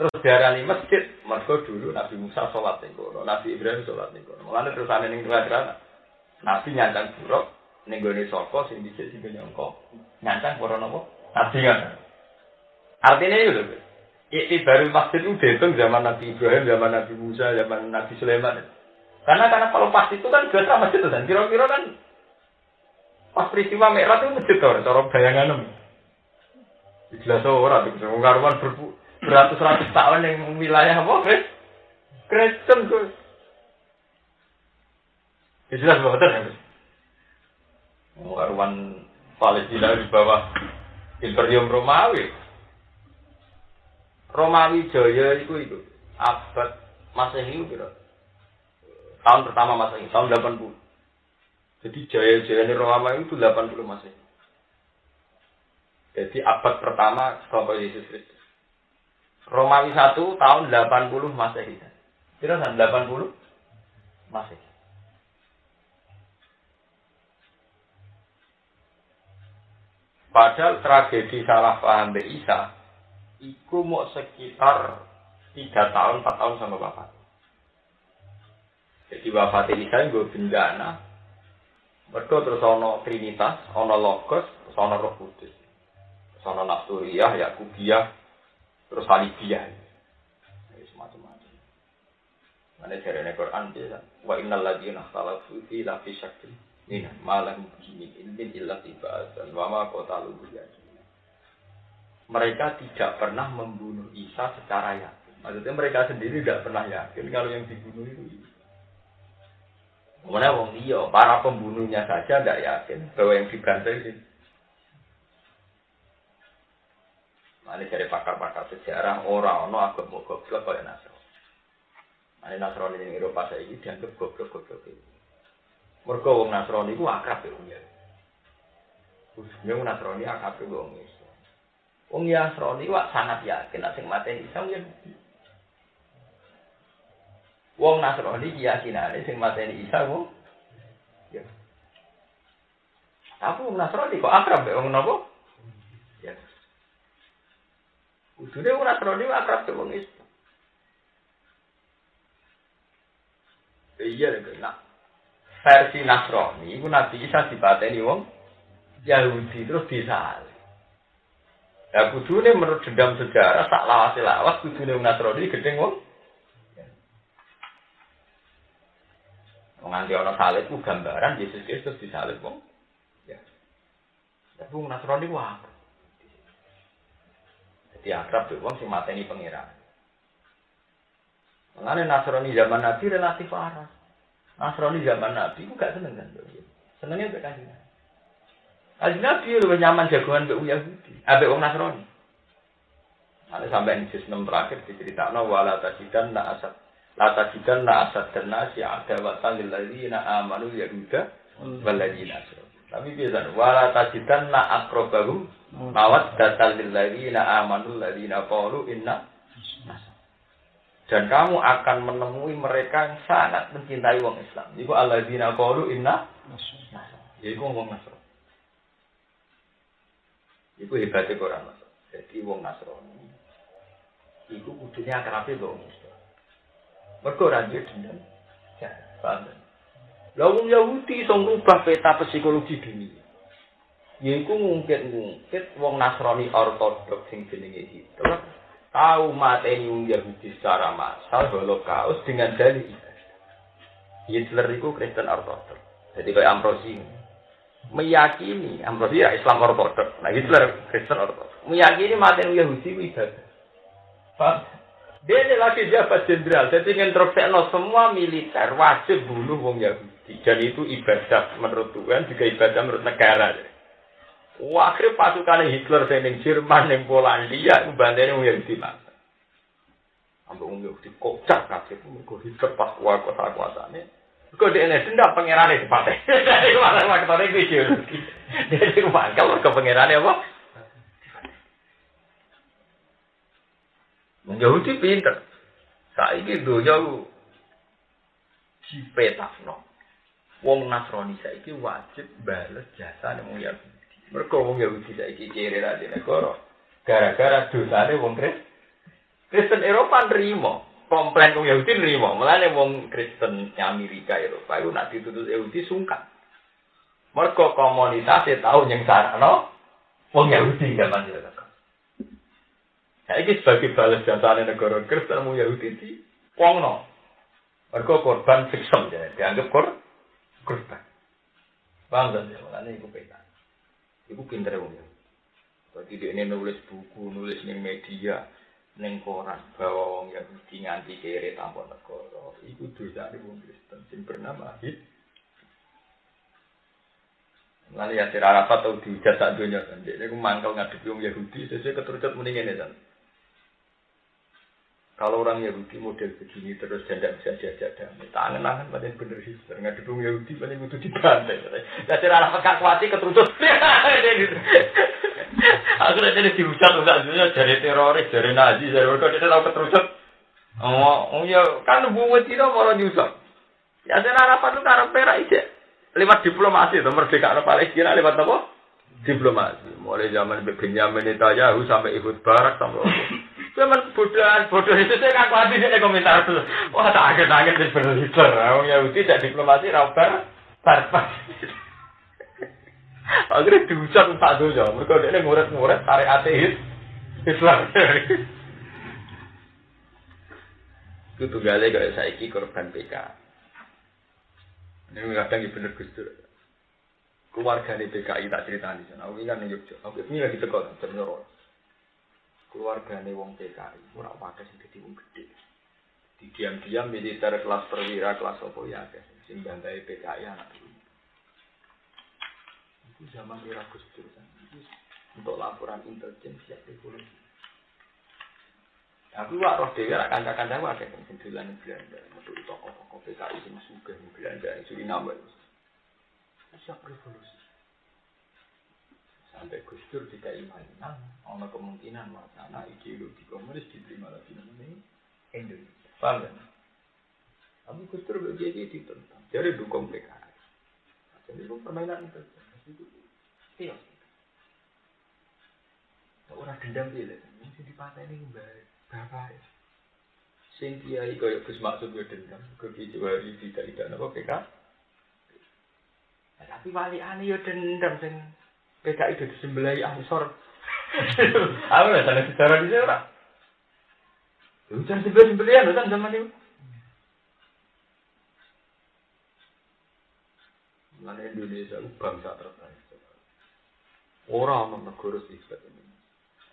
Terus diarani masjid, mergo dulu Nabi Musa sholat ning kono, Nabi Ibrahim sholat ning kono. Mulane terus ane ning tengah Nabi nyandang buruk ning gone saka sing dhisik sing nyangka. Nyandang para napa? Nabi kan. Artinya itu loh. baru masjid itu dihitung zaman Nabi Ibrahim, zaman Nabi Musa, zaman Nabi Sulaiman. Karena karena kalau pas itu kan biasa masjid itu dan kira-kira kan pas peristiwa merah itu masjid tuh, cara bayangan Jelas orang itu karuan beratus-ratus tahun yang wilayah apa Chris? Kristen Gus. Ya jelas betul ya Gus. Karuan Palestina di bawah Imperium Romawi. Romawi Jaya itu itu abad Masehi itu Tahun pertama Masehi, tahun 80. Jadi jaya-jaya Roma itu 80 Masehi. Jadi abad pertama setelah Yesus Kristus. Romawi 1 tahun 80 Masehi. Kira tahun 80 Masehi. Padahal tragedi salah paham Isa, itu mau sekitar 3 tahun, 4 tahun sama bapak. Jadi wafat Isa gue bencana. Mereka terus ono Trinitas, ono Logos, terus ono Roh Kudus. Terus ono Nasturiyah, Yakubiyah, terus Halibiyah. Ini semacam-macam. Mana cara Quran dia, wa innal ladzina ikhtalafu fi la fi syakkin min malam min ilmin illa dan wa ma qatalu Mereka tidak pernah membunuh Isa secara yakin. Maksudnya mereka sendiri tidak pernah yakin kalau yang dibunuh itu Kemudian wong iya, para pembunuhnya saja tidak yakin bahwa yang dibantai ini. Ini dari pakar-pakar sejarah orang no agak mau goblok kaya Nasr. Nah, ini Nasrani ini Eropa saya ini dianggap goblok-goblok ini. Mereka wong Nasrani itu akrab ya wong ya. Khususnya wong Nasrani akrab ya wong Islam. Wong Nasrani wak sangat yakin, asing mati Islam ya. Wong Nasrani keyakinane sing mateni Isa wong ya. Tapi wong Nasrani kok akrab mbek wong napa? Ya. Udune wong Nasrani akrab mbek wong Islam. Iya lho nak. Versi Nasrani iku Nabi Isa dipateni wong Yahudi terus disalib. Ya kudune menurut dendam sejarah tak lawas lawas kudune Nasrani gedeng wong Nganti ana salib ku gambaran Yesus Kristus disalib wong. Ya. Tapi Nasrani wah. Jadi akrab tuh wong sing mateni pangeran. Mengenai Nasrani zaman Nabi relatif parah. Nasrani zaman Nabi ku gak seneng kan. Senengnya kanjeng. Kanjeng Nabi lebih nyaman jagoan mbek Yahudi, ambek wong Nasrani. Ada sampai di 6 terakhir diceritakan wala tasidan na asad Lata jidan la asad dan nasi ada watan lilladzina amanu yahuda waladzina Tapi biasa wala tajidan la akrobahum mawat datal lilladzina amanu ladzina qalu inna dan kamu akan menemui mereka yang sangat mencintai wong Islam. Iku alladzina qalu inna Iku wong Nasrani. Iku hebatnya Quran Nasrani. Jadi wong Nasrani. Iku kudunya akrabe Islam. Mergo ora dendam. Ya, paham. Lah Yahudi iso ngubah peta psikologi dunia. Yaiku ngungkit-ngungkit wong Nasrani ortodoks sing jenenge Hitler tahu mateni wong Yahudi secara massal holocaust dengan dalil Hitler itu Kristen Ortodoks. Jadi kayak Ambrosi meyakini Ambrosi ya Islam Ortodoks. Nah Hitler Kristen Ortodoks. Meyakini mateni Yahudi itu ibadah. Pak, dia ini lagi jabat jenderal. Jadi nginterupsekno semua militer wajib bunuh wong Yahudi. Dan itu ibadah menurut Tuhan juga ibadah menurut negara. Wah, akhirnya pasukan Hitler yang Jerman, yang Polandia, bandanya yang Yahudi masa. Ambil yang Yahudi kocak kasih, mereka Hitler pas kuat kuasa kuasanya. Kau dia ini pangeran itu pakai. Dari mana mana ketemu itu Yahudi. Jadi mangkal ke pangeran apa? Wong Yahudi pinter. Saiki donya dipetakno. Wong Nasrani saiki wajib bales jasa ning Yahudi. Mereka wong Yahudi saiki kiri ra di negara. Gara-gara dosane wong Kristen. Kristen Eropa nerima. Komplain wong Yahudi nerima. Mulane wong Kristen Amerika Eropa itu nak dituntut Yahudi sungkan. Mereka komunitasnya tahu yang wong Yahudi zaman itu. Ini sebagai balas jasa negara Kristen wong Yahudi di wongno. Mereka korban victim ya, dianggap kor korban. Paham dan ya, makanya itu peta. Iku pinter wong. Dia ini nulis buku, nulis ning media, ning koran bahwa wong Yahudi nganti kere tanpa negara. Iku dosa di wong Kristen sing bernama Hit. Lalu ya sira rapat tau dijat sak donya kan. Dia ini mangkel ngadepi Yahudi, sesuai keterucut mendingin ya kan. Kalau orang Yahudi model begini terus dan tidak bisa diajak damai, tangan-tangan pada bener Hitler, nggak dukung Yahudi pada itu dibantai. Nah, cara anak pekat kuati keterucut. Akhirnya jadi dihujat, dari teroris, dari Nazi, dari mereka dia tahu keterucut. Oh, oh ya kan bunga tidak mau nyusap. Ya saya harapan itu karena perak aja. Lewat diplomasi, itu merdeka Palestina lewat apa? Diplomasi. Mulai zaman Benjamin Netanyahu sampai ikut barak sampai Cuman bodohan, bodoh itu saya ngaku hati dia komentar tuh. Wah tak agak agak di bener Hitler. Orang Yahudi tidak diplomasi raubar barbar. Akhirnya diucap tak dulu. Mereka dia nguret-nguret tarik ateis Islam. Itu tunggalnya kayak saiki korban PK. Ini kadang bener Gus Keluarga di PKI tak cerita di sana. Aku kan nih Aku ini lagi tekor, ternyata keluargane wong PKI ora pakai sing dadi wong gede. Di diam-diam militer kelas perwira kelas apa ya akeh sing bantai PKI anak dulu. Itu zaman era Gus Dur kan. Untuk laporan intelijen siap revolusi. Aku wak roh dhewe ra kanca-kanca akeh sing dolan Belanda, metu tokoh-tokoh PKI sing sugih Belanda, Suriname. Siap revolusi sampai Gus Dur jika iman ada kemungkinan wacana ideologi komunis diterima lagi namanya Indonesia. Paham kan? Tapi Gus Dur jadi ditentang. Jadi dukung PKI. Jadi itu permainan itu. Iya. Orang dendam dia lah. Mungkin di pantai ini baik. Berapa ya? Sing kiai kaya Gus Maksud ya dendam. Ke Kijuari tidak tidak apa PKI. Tapi wali aneh ya dendam sing PKI itu disembelai ansor. Aku nggak sana sejarah di sana. Itu jangan sembelih sembelihan, kan zaman itu. Mana Indonesia itu bangsa terbaik. Orang orang negara sifat ini.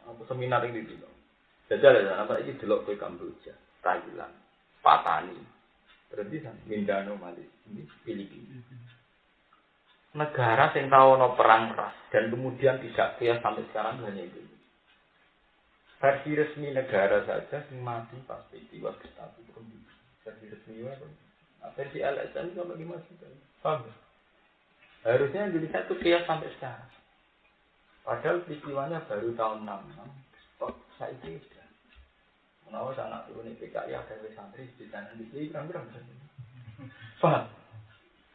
Apa seminar ini di Jadi ada apa ini delok ke Kamboja, Thailand, Patani, berarti Mindanao, Malaysia, Filipina negara yang tahu no perang ras dan kemudian tidak kias sampai sekarang hanya itu. Versi resmi negara saja mati pas peristiwa Gestapo versi peristiwa. Nah, versi LSM sampai lima juta. Paham? ya? Harusnya Indonesia itu kias sampai sekarang. Padahal peristiwanya baru tahun 66. Kok saya itu sudah. Menawa anak turun PKI ada santri di sana di sini kurang-kurang. Paham?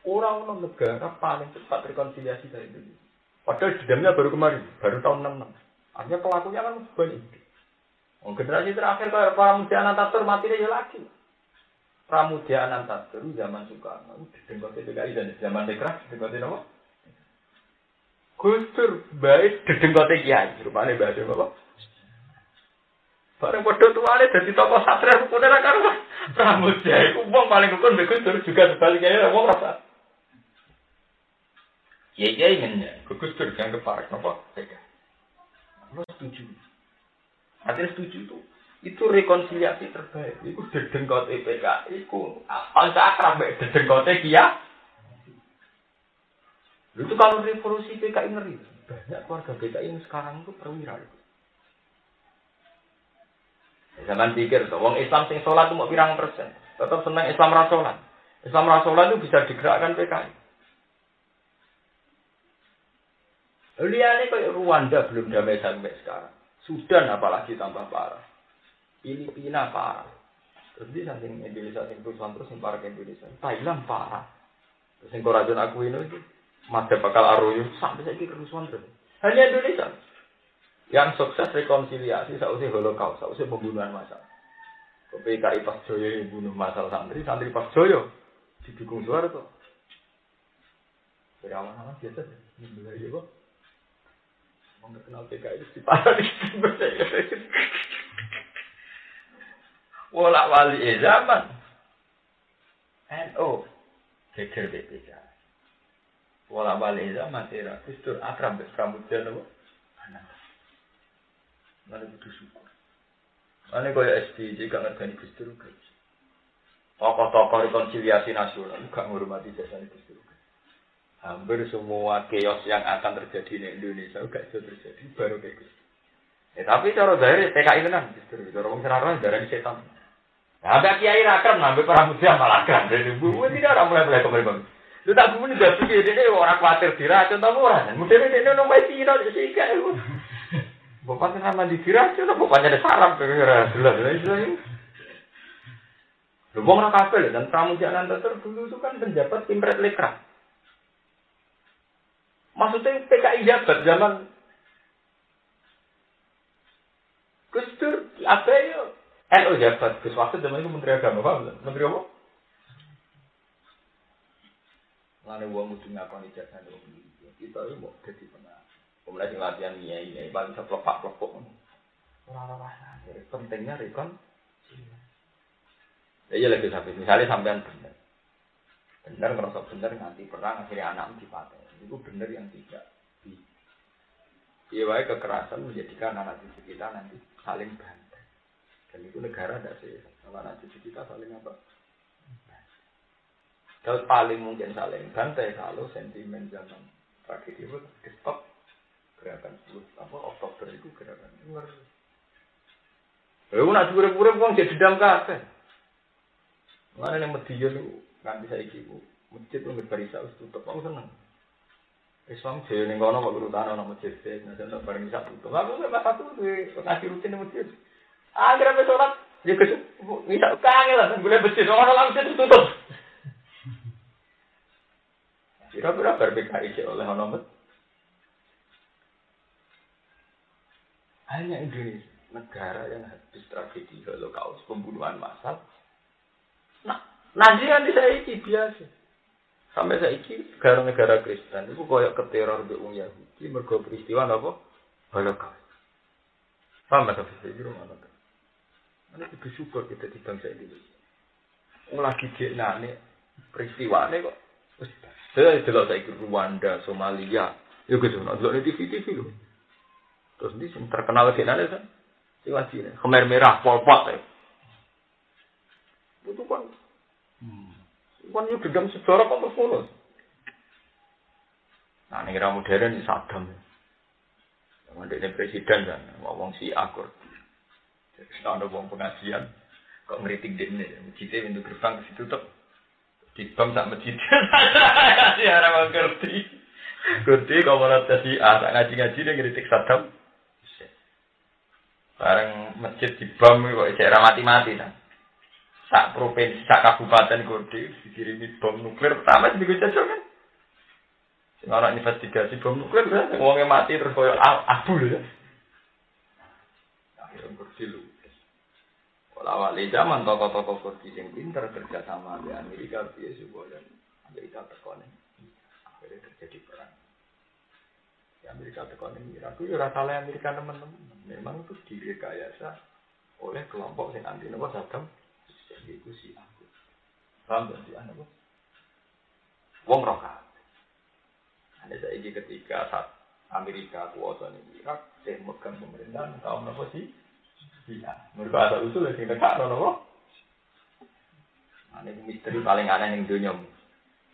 Orang-orang negara paling cepat rekonsiliasi dari Indonesia. Padahal dendamnya baru kemarin, baru tahun 66. Artinya pelakunya kan banyak. Oh, generasi terakhir kayak para muda Anantatur mati dia lagi. Pramudia Anantatur zaman Soekarno, dedengkote PKI dan zaman Dekra, dedengkote apa? Gustur baik dedengkote Kiai, rupanya bahasa apa? Bareng padha tuane dadi tokoh sastra rukune ra karo Pramudia iku wong paling rukun mbek Gustur juga sebaliknya wong rasa. Ya ya ingin ya, Gustur jangan keparak apa? PKI. Lo setuju. Artinya setuju itu itu rekonsiliasi terbaik. Itu dedengkot EPK, itu apa akrab mbek dedengkot Kia. Itu kalau revolusi PKI ngeri. Banyak keluarga PKI yang sekarang itu perwira. Jangan pikir, wong Islam sing sholat itu mau pirang persen. Tetap senang Islam rasolan. Islam rasolan itu bisa digerakkan PKI. Liane kayak Rwanda belum damai sampai sekarang. Sudan apalagi tambah parah. Filipina parah. Terus di samping Indonesia sing perusahaan terus yang parah Indonesia. Thailand parah. Terus yang korajon aku ini itu masa bakal aruyu sampai saya kerusuhan terus. Hanya Indonesia yang sukses rekonsiliasi sausai holocaust, sausai pembunuhan massal. PKI Pas Joyo yang bunuh massal santri, santri Pas Joyo didukung. Dari awal-awal biasa, ya kok. Mau kenal PKI di pasar di Wolak wali e zaman. NO. Geger BPK. Wolak wali e zaman tera. Kustur akrab bes pramudia nopo. Anak. Lalu butuh syukur. Mana kaya SDJ gak ngerti Gustur juga. Tokoh-tokoh rekonsiliasi nasional gak menghormati jasa Gustur Hampir semua chaos yang akan terjadi di Indonesia gak bisa terjadi baru kayak gitu. Ya, tapi cara dari PKI tenang, justru cara orang serarah dari setan. Nah, ada kiai rakam ngambil para muda malah dari ibu tidak orang mulai mulai kembali Lu tak bumi udah pikir dia orang khawatir diracun tapi orang. Mungkin dia nong masih tidak sih kan. Bapak nama di diracun, bapaknya ada sarap kira jelas jelas. Lu nak kafir dan kamu jangan terus itu kan penjabat impret lekra. Maksudnya PKI jabat zaman Gus Dur apa ya? NU jabat Gus Waktu zaman itu Menteri Agama paham? Menteri apa? Lalu uang ujung ngakon ijazah dong. Kita ini mau jadi pernah. Kemudian sing latihan iya iya paling sepelepak pelepok. Orang-orang jadi pentingnya rekon. Ya iya lagi sampai misalnya sampean benar. Benar ngerasa benar nganti perang akhirnya anak dipakai. Itu benar yang tidak di. Iya kekerasan menjadikan anak cucu kita nanti saling bantai. Dan itu negara tidak sih. Kalau anak cucu kita saling apa? Kalau paling mungkin saling bantai kalau sentimen zaman tragedi itu stop gerakan 10 apa Oktober itu gerakan luar. Lalu nak urip-urip wong jadi dendam kabeh. Mana yang medion itu nganti saiki ku masjid berisa wis tutup aku seneng. Islam jaya ning kono kok urutan ana masjid nah jeneng bareng isa tutup. Aku mek pas satu ngaji rutin ning masjid. Akhirnya wis sholat ya kes bisa kangen lah boleh masjid orang langsung tutup. Kira-kira berbeda oleh ono Hanya Indonesia, negara yang habis tragedi holocaust, pembunuhan massal. Nah, nanti kan saya ini biasa. Sampai saya ini negara-negara Kristen itu koyok ke teror be wong Yahudi mergo peristiwa apa? Holocaust. Paham tak bisa di rumah mana? Ini syukur kita di bangsa Indonesia. Lagi jenane peristiwa ini kok. Saya jelas saya Rwanda, Somalia. Ya gitu, nak di TV TV loh. Terus ini sing terkenal sana kan? Sing lagi ini, Khmer Merah, Pol Pot. Itu kan, hmm. Kan itu dendam sejarah kan terus mulus. Nah, ini kira modern ini Saddam. Yang ini presiden kan, ngomong si akur. Jadi ada uang pengajian. kok ngeritik dene masjidnya pintu gerbang di situ tuh di bom sak masjid ya orang ngerti ngerti kalau mau jadi ah tak ngaji ngaji dia ngeritik Saddam bareng masjid di bom kok cek mati mati kan sak provinsi sak kabupaten kode dikirimi bom nuklir. Pertama di jajal kan? Sing orang investigasi bom nuklir kan? Wongnya mati terus koyo abu ya. Akhirnya bersilu kalau awal zaman tokoh-tokoh kurdi yang pinter kerja sama di Amerika dia supaya Amerika tekonin akhirnya terjadi perang. Di Amerika tekonin Irak itu rasa salah Amerika teman-teman. Memang itu direkayasa oleh kelompok yang anti nopo Saddam itu si aku. Paham si anu wong roka ada saya ketika saat Amerika kuasa di Irak saya megang pemerintahan tahun apa sih? Iya, mereka ada usul yang dekat nono Ini misteri paling aneh yang dunia.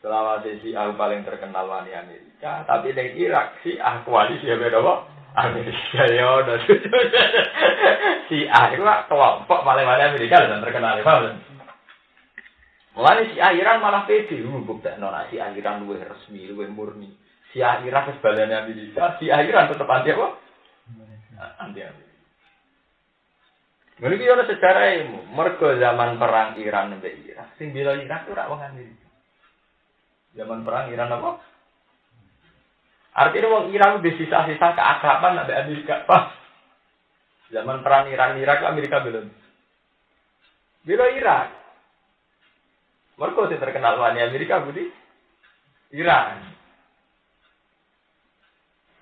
Selama si A paling terkenal wani Amerika, tapi di Irak si A koalisi ya beda. Amerika ya udah si A itu kelompok paling wani Amerika dan terkenal ya Mulai si A Iran malah pede, uh, bukti nona si A Iran luwe resmi, luwe murni. Si A Iran kesebalannya Amerika, si A Iran tetap anti apa? Anti Amerika. Mereka ada sejarah ilmu. Mereka zaman perang Iran dan Irak. Sing bila Irak itu rak. Zaman perang Iran apa? Artinya wong Iran di sisa-sisa keakraban ada Amerika. Pas zaman perang Iran Irak Amerika belum. Bila Irak. Mereka sih terkenal wani Amerika budi. Iran.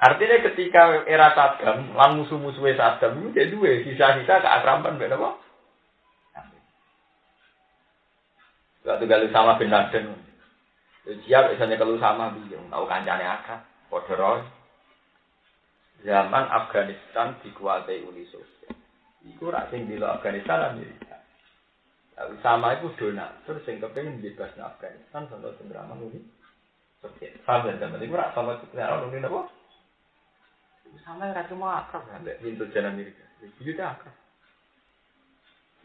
Artinya ketika era Saddam, lan musuh-musuhnya Saddam itu jadi dua, sisa-sisa keakraban beda apa? Waktu kalau sama bin Laden, dia biasanya kalau sama bingung, tahu kancane akrab, Podoroy. Zaman Afghanistan dikuasai Uni Soviet. Iku rak sing dilo Afghanistan Amerika. Tapi sama itu donatur sing kepengen bebas Afghanistan sampai sing Uni Soviet. Ya zaman itu rak sama sebenarnya Uni apa? Sama yang cuma akrab ya, mbak pintu jalan Amerika. Jadi dah akrab.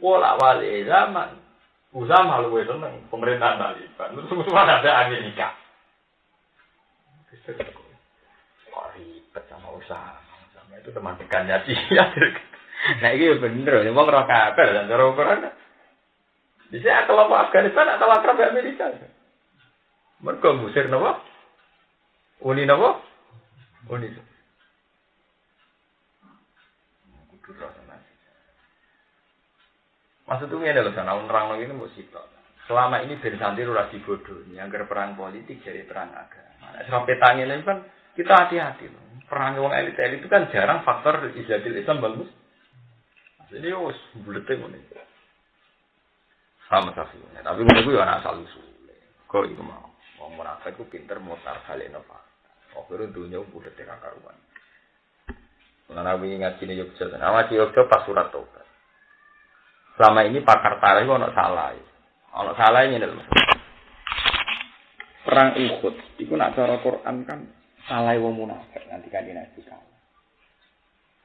Wala wali zaman. Usama lu seneng pemerintahan Taliban. Terus semua ada Amerika. Sama usaha. Sama itu teman tekannya dia. Nah ini bener, ini mau ngerok kabel dan cara ukuran. Bisa kalau Afghanistan atau akrab Amerika. Mereka musir nopo? Uni nopo? Uni. Maksud itu ini loh, sana nerang lagi ini sitok. Selama ini Ben Santi ora dibodoh, agar perang politik jadi perang agama. Nah, sampai tanya ini kan kita hati-hati loh. Perang wong elit-elit itu kan jarang faktor izadil Islam bagus. Jadi us bulete ini. Sama saja. Tapi menurut gue anak asal usul. Kok itu mau? Wong munafik itu pinter mutar nova. Oh, baru dunia bulete karuan. Karena wingi ngaji ini Yogyakarta. Nah, ngaji Yogyakarta pas surat tobat. Selama ini pakar tarikh ono salah. Ono salah ini dalam Perang Uhud, itu nak cara Quran kan salah wong munafik nanti kan Nabi kalah.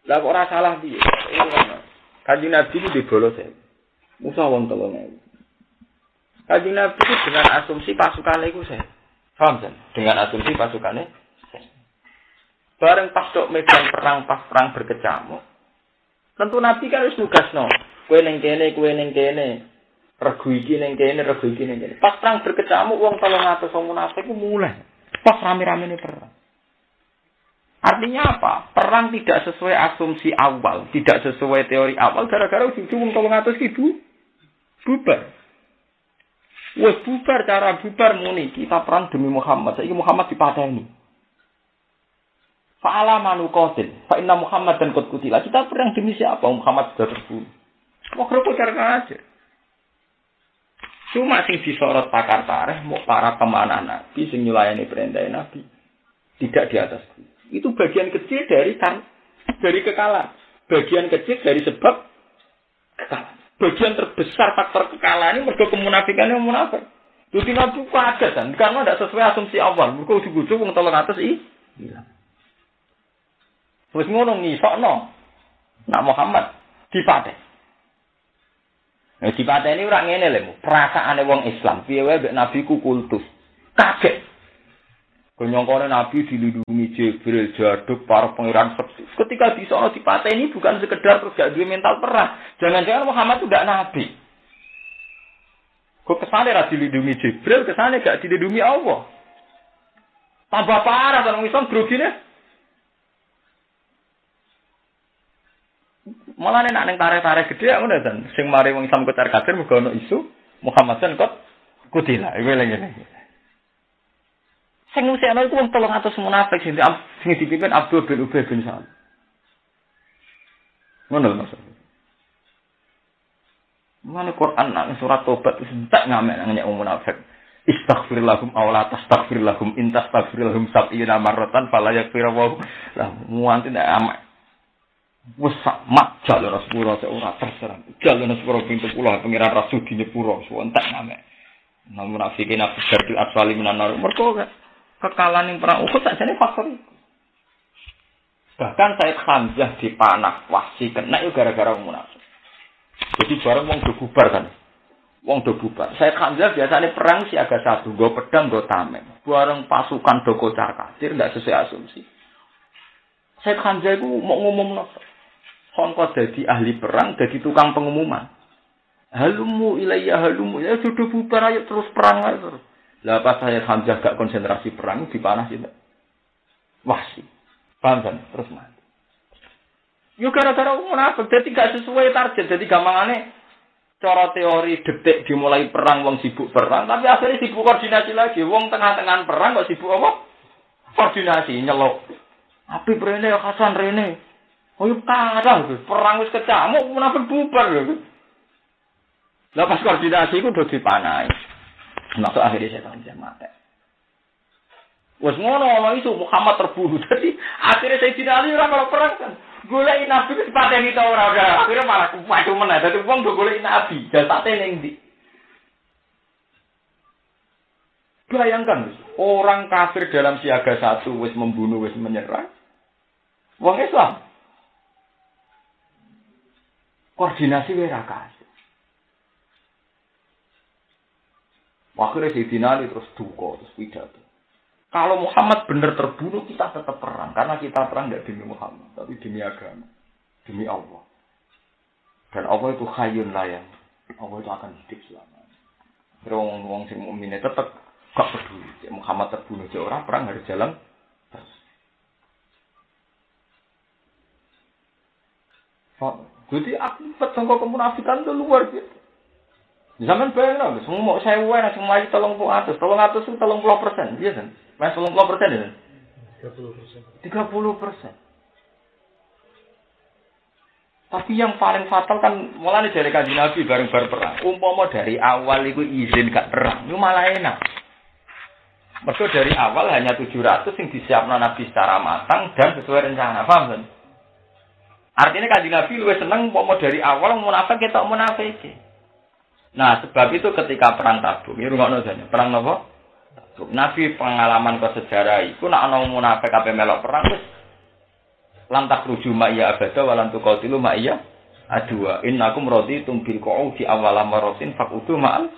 Lah kok ora salah piye? Kanjeng Nabi itu dibolos ya. Musa wong tolong Kanjeng Nabi itu dengan asumsi pasukan itu saya. Paham kan? Dengan asumsi pasukannya Bareng pas dok medan perang, pas perang berkecamuk. Tentu Nabi kan harus nugas no. Kue neng kene, kue neng kene. Regu iki neng kene, regu iki neng kene. Pas perang berkecamuk, uang tolong atas wong munafik itu mulai. Pas rame-rame ini perang. Artinya apa? Perang tidak sesuai asumsi awal, tidak sesuai teori awal, gara-gara ujung wong tolong atas itu bubar. Wes bubar cara bubar muni kita perang demi Muhammad. Saya Muhammad dipadani. Fa'ala manu qatil. Fa inna Muhammad dan kot kutila. Kita perang demi siapa? Muhammad sudah terbunuh. Mau kerupuk cara aja. Cuma sing disorot pakar tareh, mau para ke mana nabi, sing nyulayani perintah nabi. Tidak di atas itu. bagian kecil dari kan, dari kekalahan. Bagian kecil dari sebab kekalahan. Bagian terbesar faktor kekalahan ini mereka kemunafikannya munafik. Jadi nabi ada kan, karena tidak sesuai asumsi awal. Mereka ujung-ujung tolong atas i. Hilang. Wis ngono ngisokno. Nak Muhammad dipateh. Nah, dipateni ora ngene lho, perasaane wong Islam piye wae nabi ku kultus. Kaget. Kenyongkone nabi dilindungi Jibril, jaduk para seksi. Ketika di sana dipateni bukan sekedar terus gak duwe mental perang. Jangan-jangan Muhammad itu tidak nabi. Kok kesane ra dilindungi Jibril, kesane gak dilindungi Allah. Tambah parah orang Islam grogine. Malah nek ning tarik-tarik gede aku dan sing mari wong Islam kecar kafir muga ono isu Muhammad kan kok kutila iku lagi lagi. Sing ngusikno iku wong 300 munafik sing sing dipimpin Abdul bin Ubay bin Salul. Ngono maksudnya. Mana Quran nang surat Tobat itu tak ngamen nang wong munafik. Istaghfir lahum aw la tastaghfir lahum in tastaghfir lahum sab'ina marratan fala yakfir wa lah muanti ndak amak. Wes mak jalur sepuro se ora terserah. Jalur sepuro pintu pulau pengiran rasul dine pura suwon tak ngamen. Nang munafikin aku berarti asali minan nar. Kekalahan yang perang Uhud sakjane faktor itu. Bahkan Said Hamzah dipanah wasi kena itu gara-gara munafik. Jadi bareng wong do bubar kan. Wong do bubar. Saya Hamzah biasanya perang si agak satu, gue pedang, gue tameng. Bareng pasukan do kocar kacir, tidak sesuai asumsi. Saya Hamzah itu mau ngomong nopo. Songko jadi ahli perang, jadi tukang pengumuman. Halumu ilayya halumu ya sudah bubar ayo terus perang ayo terus. Lah pas saya Hamzah gak konsentrasi perang dipanah sih. Wah sih. Paham kan? Terus mati. Yo gara-gara munafik jadi gak sesuai target. Jadi gampangannya cara teori detik dimulai perang wong sibuk perang, tapi akhirnya sibuk koordinasi lagi. Wong tengah-tengah perang kok sibuk apa? Koordinasi nyelok. Api rene Hasan rene. Oh yuk kadang perang wis kecamuk munafik bubar lho. Lah pas koordinasi iku udah dipanai. Masuk akhirnya saya tahu dia mati. Wes ngono ono itu Muhammad terbunuh. Jadi akhirnya saya tidak Ali kalau perang kan. golek nabi wis pateni ta ora ora akhire malah waduh meneh. Dadi wong do golek nabi jasate ning ndi bayangkan orang kafir dalam siaga satu wis membunuh wis menyerang. Wong Islam. Koordinasi wira akhirnya Sayyidina Ali terus duka terus pidato Kalau Muhammad benar terbunuh, kita tetap perang. Karena kita perang tidak demi Muhammad, tapi demi agama. Demi Allah. Dan Allah itu khayun layang. Allah itu akan hidup selamanya. Wong wong sing mukmine tetap gak peduli. Muhammad terbunuh di orang perang harus jalan terus. Jadi akibat sangka kemunafikan itu luar biasa. Zaman bayang semua mau saya wae semua itu tolong puluh atas, tolong atas itu tolong puluh persen, iya kan? Mas tolong puluh persen ya? Tiga puluh persen. Tapi yang paling fatal kan mulai dari kaji Nabi bareng bareng perang. Umpama dari awal itu izin gak perang, itu malah enak. Mereka dari awal hanya 700 yang disiapkan Nabi secara matang dan sesuai rencana. Paham kan? Artinya kaji Nabi lebih seneng umpama dari awal munafik kita munafik. Nah, sebab itu ketika perang Tabuk, ini rungokno jane, perang napa? Nabi pengalaman ke sejarah iku nak ana munafik ape melok perang wis lam takruju ma iya abada walan iya adua innakum raditum bil qu'udi awal maratin faqudu ma'al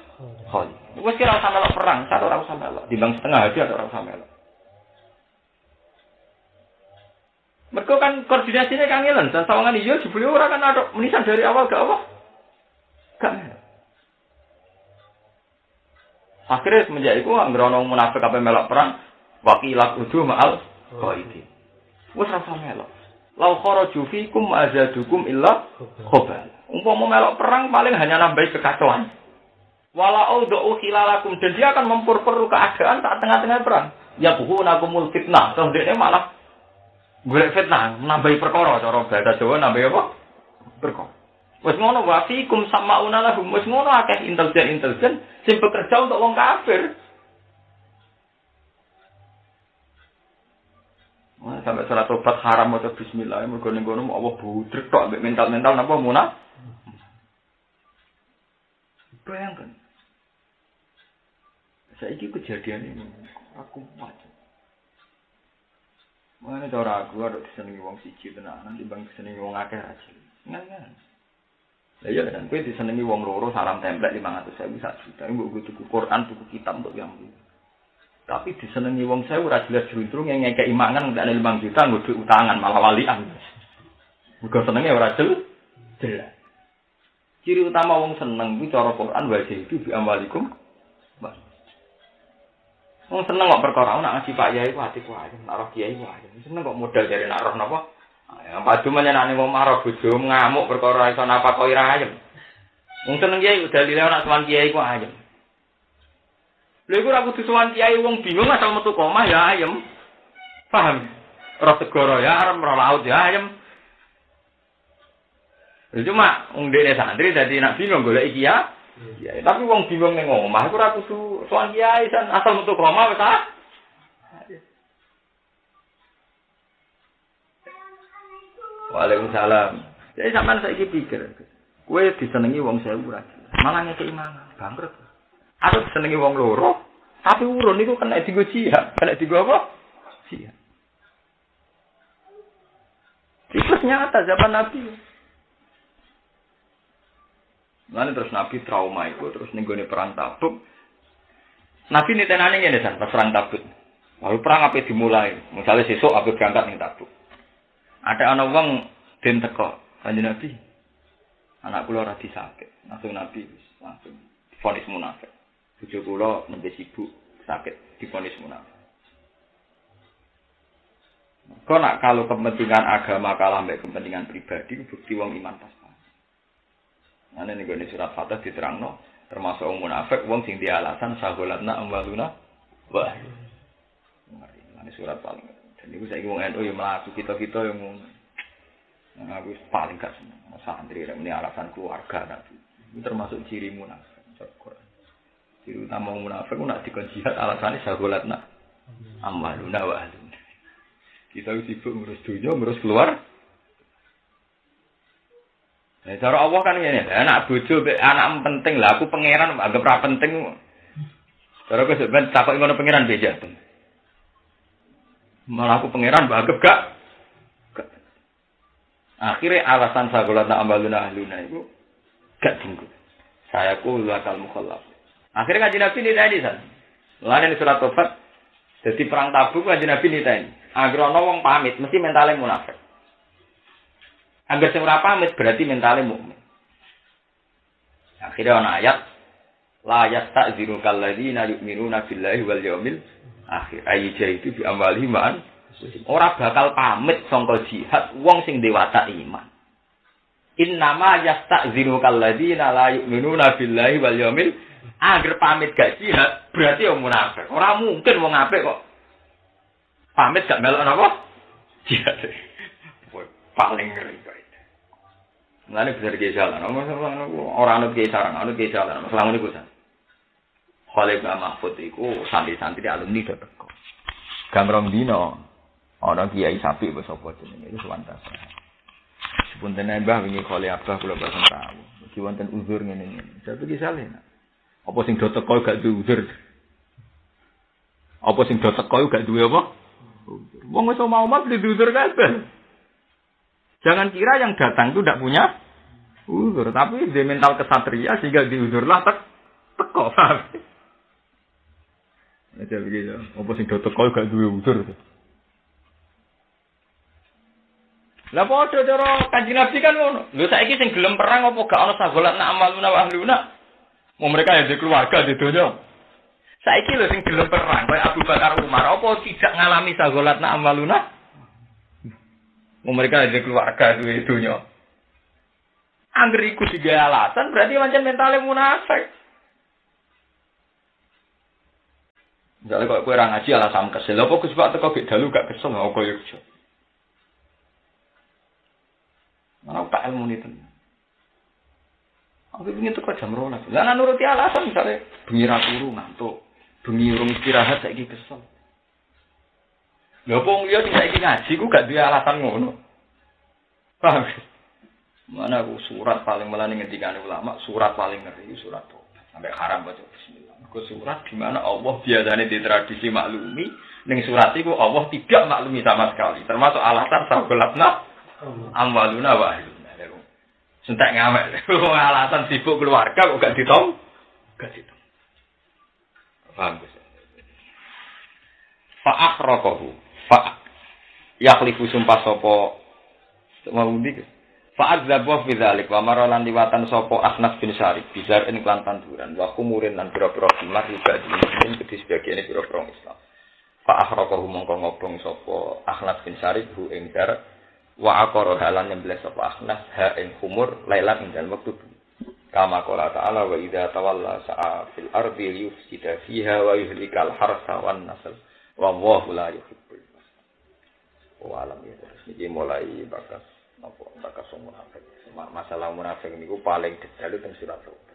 khali. Wis kira usah melok perang, satu ora usah melok. Dimbang setengah hati atau ora usah melok. Mereka kan koordinasinya kangelan, dan sawangan iya jebule ora kan ada menisan dari awal gak apa? Melok. Akhirnya semenjak itu anggere ana munafik apa melok perang, wakilat udu ma'al qaidi. Wes rasa melok. Lau kharaju fikum azadukum illa khobal. Umpama melok perang paling hanya nambah kekacauan. Wala udhu khilalakum dan dia akan memperkeruh keadaan saat tengah-tengah perang. Ya buku nakumul fitnah. Terus dia malah gue fitnah, nambahi perkara cara bahasa Jawa nambahi apa? Perkara. Wes ngono wa fikum sama unalahum. Wes ngono akeh intelijen-intelijen sing bekerja untuk wong kafir. Wah, sampai salat tobat haram atau bismillah, mergo ning kono Allah budrek tok ambek mental-mental napa munah. Bayangkan. Saiki kejadian ini aku macam. Mana cara aku ada disenengi wong siji tenanan dibanding disenengi wong akeh aja. Nggak, nggak. Iya kan kowe disenengi wong loro salam templek 500.000 sak juta. Mbok gue tuku Quran, tuku kitab untuk yang Tapi disenengi wong sewu ora jelas jruntrung yang ngekeki mangan ndak 5 juta nggo utangan malah walian. Muga senenge ora jelas. Ciri utama wong seneng kuwi cara Quran wajah itu bi amwalikum. Wong seneng kok perkara nak ngaji Pak Yai ku ati ku nak roh Kiai ku. Seneng kok modal dari nak roh napa? Yang padu menyenani wong marah bojo ngamuk perkara iso napa kok ira ayem. Wong seneng Kiai udah lile nak sowan Kiai ku ayem. Lha iku ora kudu sowan Kiai wong bingung asal metu koma ya ayem. Paham? Roh segoro ya arep roh laut ya ayem. Cuma wong dene santri dadi nak bingung golek iki ya. Ya, tapi wong bingung ning omah iku ora kudu sowan kiai san asal metu koma wis ah. Waalaikumsalam. Jadi sampean saiki pikir, kowe disenengi wong sewu ora malah mangan, bangkrut. Aku disenengi wong loro, tapi urun niku kena digo jihad, kena digo apa? Jihad. Itu nyata zaman Nabi. Lalu terus Nabi trauma itu, terus nenggone perang tabuk. Nabi ini tenane ngene san, pas perang tabuk. Lalu perang apa dimulai? Misalnya sesuk apa berangkat nih tabuk. Ada anak wong den teko, kanjeng Nabi. Anak kula ora sakit, langsung Nabi langsung difonis munafik. Bojo kula nembe sibuk sakit, difonis munafik. Kok nak kalau kepentingan agama kalah mbek kepentingan pribadi, bukti wong iman pas Ane nih gue surat fatah diterangno termasuk wong munafik wong sing di alasan sagolatna amwaluna wah. Ini surat paling. Dan itu saya ngomong NU yang melaku kita kita yang ngomong. Aku paling gak seneng. Santri ini alasan keluarga nabi. Itu termasuk ciri munafik. Ciri utama munafik nak jihad alasannya sagolatna amwaluna wah. Kita sibuk ngurus dunia, ngurus keluar, Ya, cara Allah kan ini, anak bojo, anak penting lah. Aku pangeran, anggap ra penting. Cara aku sebenarnya takut ngono pangeran beja. Malah aku pangeran, anggap gak. Akhirnya alasan sagolatna ambaluna ahluna itu gak tinggu. Saya ku lakal mukhallaf. Akhirnya ngaji Nabi ini tadi san. Lain surat tobat. Jadi perang tabuk ngaji Nabi ini tadi. Agar wong pamit, mesti mentalnya munafik. Agar ora pamit berarti mentalnya mukmin. Akhirnya ana ayat la yastaziru kalladzina yu'minuna billahi wal yawmil akhir. Ayat itu bi amwali ma'an ora bakal pamit sangka jihad wong sing dewata iman. Innama yastaziru kalladzina la yu'minuna billahi wal yawmil agar pamit gak jihad berarti orang munafik. Ora mungkin wong apik kok pamit gak melok napa? Jihad. Paling ngeri. Mulane bisa di jalan. Orang anut kiai sarang, anut kiai jalan. Selama ini kusan. Khalid Mbak Mahfud itu santri-santri alumni udah teko. Gamrong dino, orang kiai sapi besok buat ini itu sewantas. Sepunten mbah wingi Khalid Abah kula boten tahu. Iki wonten uzur ngene iki. Satu ki saleh. Apa sing do teko gak duwe uzur? Apa sing do teko gak duwe apa? Wong wis mau beli uzur kabeh. Jangan kira yang datang itu tidak punya uzur, tapi di mental kesatria sehingga diuzurlah tek teko. Aja begitu. Apa sing do teko gak duwe uzur. Lah padha cara Kanjeng Nabi kan ngono. Lho saiki sing gelem perang apa gak ana sagolat nak amaluna wa ahluna? Mau mereka yang di keluarga di dunia. Saiki lho sing gelem perang kaya Abu Bakar Umar apa tidak ngalami sagolat nak amaluna? mereka ada keluarga itu dunia. Angger tiga alasan berarti macam mentalnya munafik. Misalnya kalau kue ngaji alasan kesel, apa kue sebab teko gak dalu gak kesel, mau kue kerja. Mana tak ilmu itu? Aku ingin tuh jam rolas. Lah nuruti alasan misalnya bengi ra turu ngantuk, bengi urung istirahat saiki kesel. Lha wong liya saiki ngaji ku gak duwe alasan ngono. Paham? Mana aku surat paling melani ngendikane ulama, surat paling ngeri surat tobat. Sampai haram baca bismillah. Ku surat di mana Allah biasanya di tradisi maklumi, ning surat itu Allah tidak maklumi sama sekali. Termasuk alasan sagolatna amwaluna wa ahluna. Sentek ngamek. alasan sibuk keluarga kok gak ditong. Gak ditong. Paham Gus? Fa akhrajahu. Fa yakhlifu sumpah sapa mau ndik. Fa adzaba fi dzalik wa maralan liwatan sapa Ahnas bin Syarif bizar ing klan tanduran wa kumurin lan pira-pira khimar juga dimin kedhi sebagian pira-pira Islam. Fa akhrajahu mongko ngobong sapa Ahnas bin Syarif hu ing dar wa aqara halan nyembelih sapa Ahnas ha ing khumur lailan ing wektu Kama qala ta'ala wa idza tawalla sa'a fil ardi yufsida fiha wa yuhlikal harsa wan nasl. Wallahu la yuhibbul Wa alam ya terus mulai bakas apa bakas munafik. Masalah munafik niku paling detail teng surat Taubat.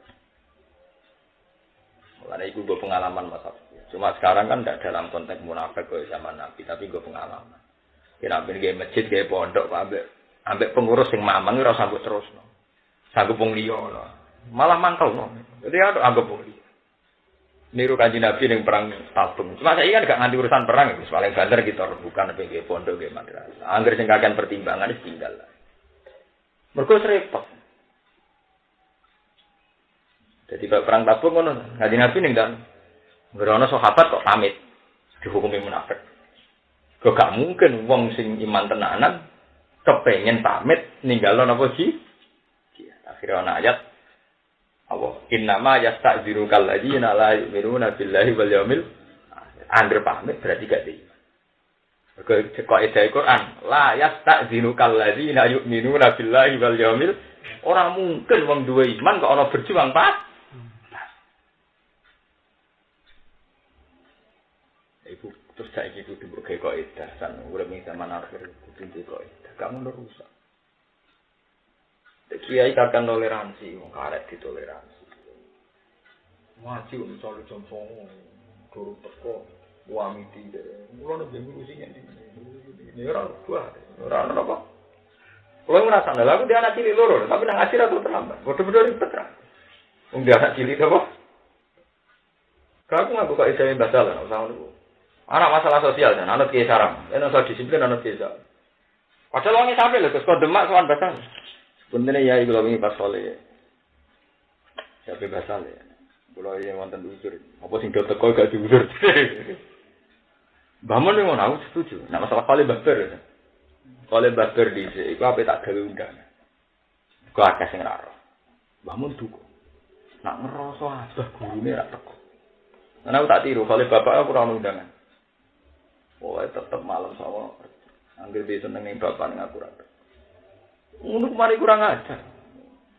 Mulane iku gue pengalaman Mas Cuma sekarang kan tidak dalam konteks munafik kok zaman Nabi, tapi gue pengalaman. Kira ben masjid kayak pondok, ambek ambek pengurus yang mamang ora sanggup terus. No. Sanggup wong liya Malah mangkel no. Jadi ada anggap boleh. Niru kanji Nabi yang perang tabung. Cuma saya kan gak nganti urusan perang, itu paling bandar kita bukan nabi pondok ke madrasah. Angger sing pertimbangan itu tinggal lah. Mereka repot. Jadi kalau perang tabung kan kanji Nabi nih dan berono sahabat kok pamit dihukumi munafik. Kok gak mungkin wong sing iman tenanan kepengen pamit ninggalo napa sih? Akhirnya ana ayat apa innama yasta'dziru kalladzina la yu'minuna billahi wal yaumil akhir pamit berarti gak di kaidah Al-Qur'an la yastazinu kallazina yu'minuna billahi wal yawmil. Ora mungkin wong duwe iman kok ana berjuang pas Ibu terus saya ikut di berbagai kaidah san udah minta mana akhir itu di kaidah kamu udah rusak. Kiai takkan toleransi wong karet di toleransi wajib mencari contoh guru tekoh wami tidak. Mulai nabi ngurusinya di ini orang tua, orang apa? Kalau merasa nih, aku dia anak cilik loro, tapi nang ngaji atau terlambat. Bodoh-bodoh ribet lah. Dia anak cilik apa? Kalau nggak buka ijazah bahasa lah, sama dulu. Anak masalah sosial dan anak kiai sarang, anak soal disiplin anak kiai sarang. Padahal orangnya sampai loh, kau demak soal bahasa. Sebenarnya ya ibu ini pas soleh. Siapa bahasa ya. Kalau yang mantan usur, apa sing teko gak diusur. Bangun yang aku setuju. Nah masalah kali ya. Kali baper di sini, aku apa tak gawe undang. Aku akeh sing raro. Bangun duko. Nak ngerasa abah gurune rak teko. Karena aku tak tiru, kali bapak aku ora undangan. Oh, tetep malam sama. Angger bisa nengin bapak ngaku rata. Untuk mari kurang ajar.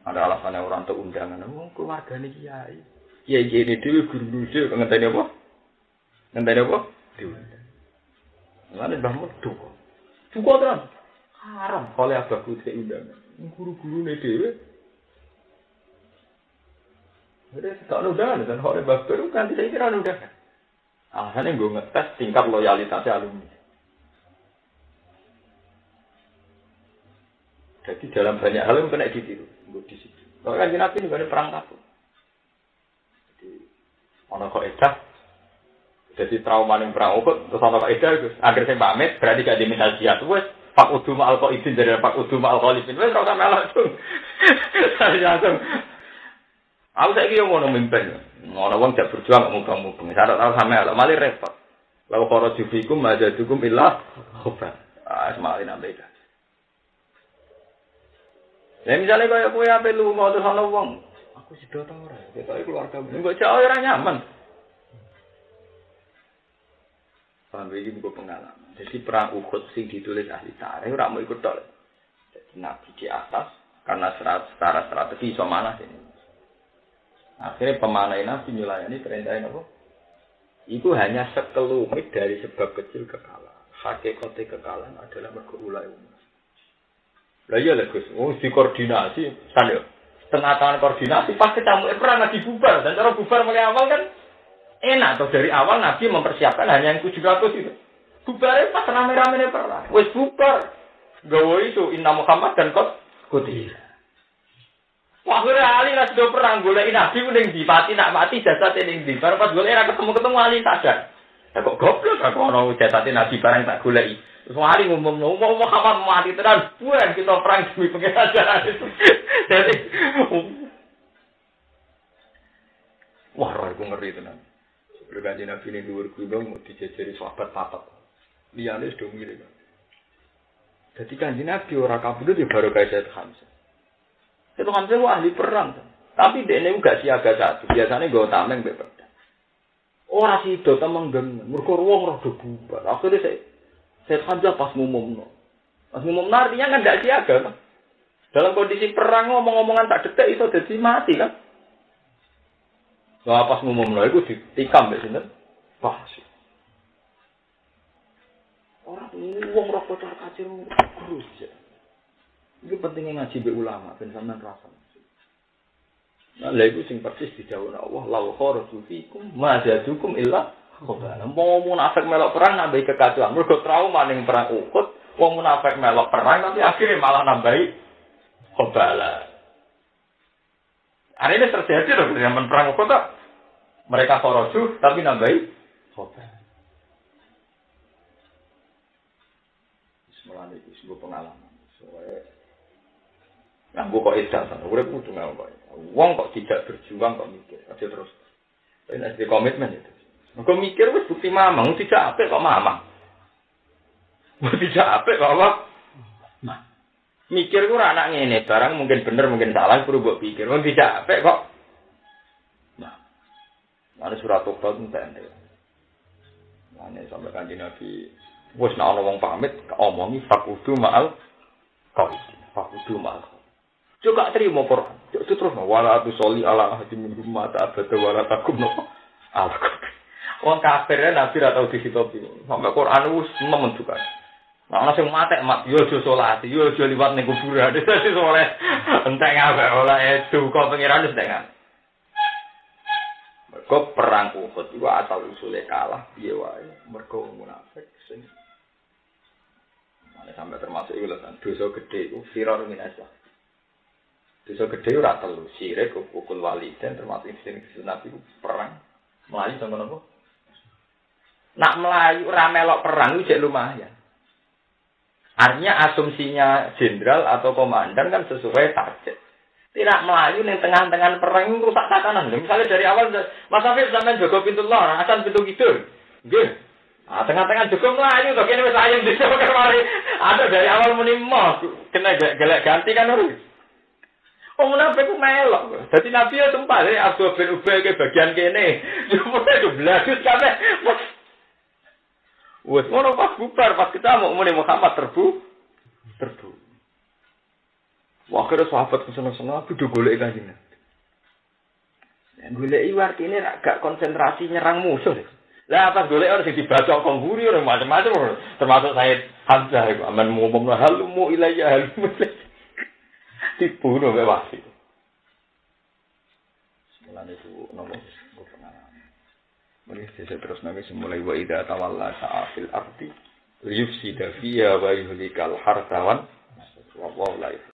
Ada alasannya orang untuk undangan. Oh, keluarga nih kiai. Kiai kiai ini dulu guru dulu ngenteni apa? Ngenteni apa? Diundang. Mana bangun tuh. Cukup kan? Haram. Kalau abah putih undangan. Guru-guru nih dewi. Jadi tak undangan dan kalau abah baru kan tidak kira undangan. Alasannya gue ngetes tingkat loyalitasnya alumni. Jadi dalam banyak hal yang kena ditiru. Di situ. Kalau kan Nabi ini perang tabu. Jadi ono kok edah. Jadi trauma yang perang Uhud terus kok edah terus akhir saya pamit berarti gak diminta jihad. Wes Pak Udu Ma'al kok izin dari Pak Udu Ma'al Khalifin. Wes ora sampe langsung. Saya langsung. Aku saya kira mau memimpin. Ngono wong jak berjuang gak mubang-mubang. Syarat tahu sampe lah malah repot. Lalu kharaju fikum majadukum illah khobar. Ah, semalin ambeka. Ya misalnya kaya kowe ape lunga terus ana wong, aku sido ta ora? Ketoke keluarga enggak jauh ora nyaman. Paham iki buku pengalaman. Jadi perang Uhud sing ditulis ahli tarikh ora mau ikut tok. Jadi nabi di atas karena secara strategi iso mana sini. Akhirnya pemanai nabi nyulayani perintah apa? Itu hanya sekelumit dari sebab kecil kekalahan. Hakikatnya kekalahan adalah mergulai umat. Lah iya lah Gus, oh dikoordinasi, kan ya. Tengah tangan koordinasi pas ketemu perang lagi bubar dan cara bubar mulai awal kan enak tuh dari awal Nabi mempersiapkan hanya yang 700 itu. Bubarnya pas rame-rame perang. Wes bubar. Gawe itu Inna Muhammad dan kot kuti. Wah, gue ali lah perang golek Nabi udah di mati nak mati jasa ning di. Baru pas golek ketemu ketemu ali sadar. Ya kok goblok aku ono jasate nabi barang tak goleki. Terus mari ngomong ngomong Muhammad mati tenan buan kita perang demi pengiran Jadi Wah, roh aku ngeri tenan. Sebelum kanji Nabi ini dhuwur gunung mau dijajari sahabat papat. Liyane sudah mirip. Jadi kanji Nabi ora kabudut ya baru kayak Sayyid Hamzah. Sayyid Hamzah itu ahli perang. Tapi dia ini gak siaga satu. Biasanya gue tameng be pedang. Ora sido tameng gengen. Mergo wong rada bubar. Akhirnya saya Sayyid Hamzah pas ngumumno. Pas ngumumno artinya kan gak siaga. Dalam kondisi perang ngomong-ngomongan tak detek itu jadi mati kan. Wah pas ngumumno iku ditikam mbek sinten? Pas. Orang wong rokok cara kacir terus ya. Itu pentingnya ngaji be ulama ben sampean rasa. Nah, lha iku sing persis dijawab Allah, "Lau kharaju fikum ma zadukum illa khabala." Mau munafik melok perang nambahi kekacauan. Mergo trauma ning perang Uhud, wong munafik melok perang tapi akhirnya malah nambahi khabala. Hari ini terjadi loh, zaman perang Uhud? Mereka koroju, tapi nambahi khabala. Bismillah itu sebuah pengalaman. Soalnya, nah, gue kok edan sana, gue kudu nggak kok. Uang kok tidak berjuang kok mikir, aja terus. Tapi nanti komitmen itu. Gue mikir wes bukti mamang, tidak apa kok mamang. Gue tidak apa kok apa. Mikir gue anak ini barang mungkin bener mungkin salah, perlu gue pikir. Gue tidak apa kok. Nah, mana surat tobat pendek. Mana sampai kanji nabi, wes nak orang pamit, omongi fakudu maal kau, fakudu maal. Juga terima Quran. Itu terus wala tu soli ala hati min mata abada wala takum no ala Wong kafirnya nabi atau di situ Sampai Quran semua menentukan. Nah, orang yang mati, mat, yo jo sholat, yo jo liwat ning kuburan. Sih soalnya entek ngabe oleh kok pengiran itu dengan. Mergo perang Uhud itu asal usulnya kalah, piye wae. Mergo munafik sing Mana sampai termasuk itu lah, dosa gede itu firar minasa. Dosa gede ora telu, sirik, pukul wali dan termasuk insting nabi itu perang. Melayu sama nopo. Nak melayu ramelok perang itu lumayan. Artinya asumsinya jenderal atau komandan kan sesuai target. Tidak melayu nih tengah-tengah perang rusak tatanan. Misalnya dari awal Mas Afif sampai jaga pintu luar, asan pintu. Gitu. Nah, tengah-tengah juga melayu, kok ini bisa ayam bisa kemari. Ada dari awal muni mau kena gelek ganti kan harus. Oh munafik ku melok. Jadi Nabi ya sempat ya Abdul bin Ubay ke bagian kene. Cuma itu belajar kabeh. Wes ngono pas bubar pas kita mau muni Muhammad terbu terbu. Wah kira sahabat ke sana-sana aku do golek kanjeng. Golek iki artine gak konsentrasi nyerang musuh. Lah pas golek orang sing dibaca kongguri orang macam-macam termasuk saya Hamzah iku aman ngomong halumu ilayya halumu. Dibunuh wasit. Mulane itu nopo Mulai saya terus nabi semulai wa ida tawalla sa'afil arti yufsida fiya wa yuhlikal hartawan wa wa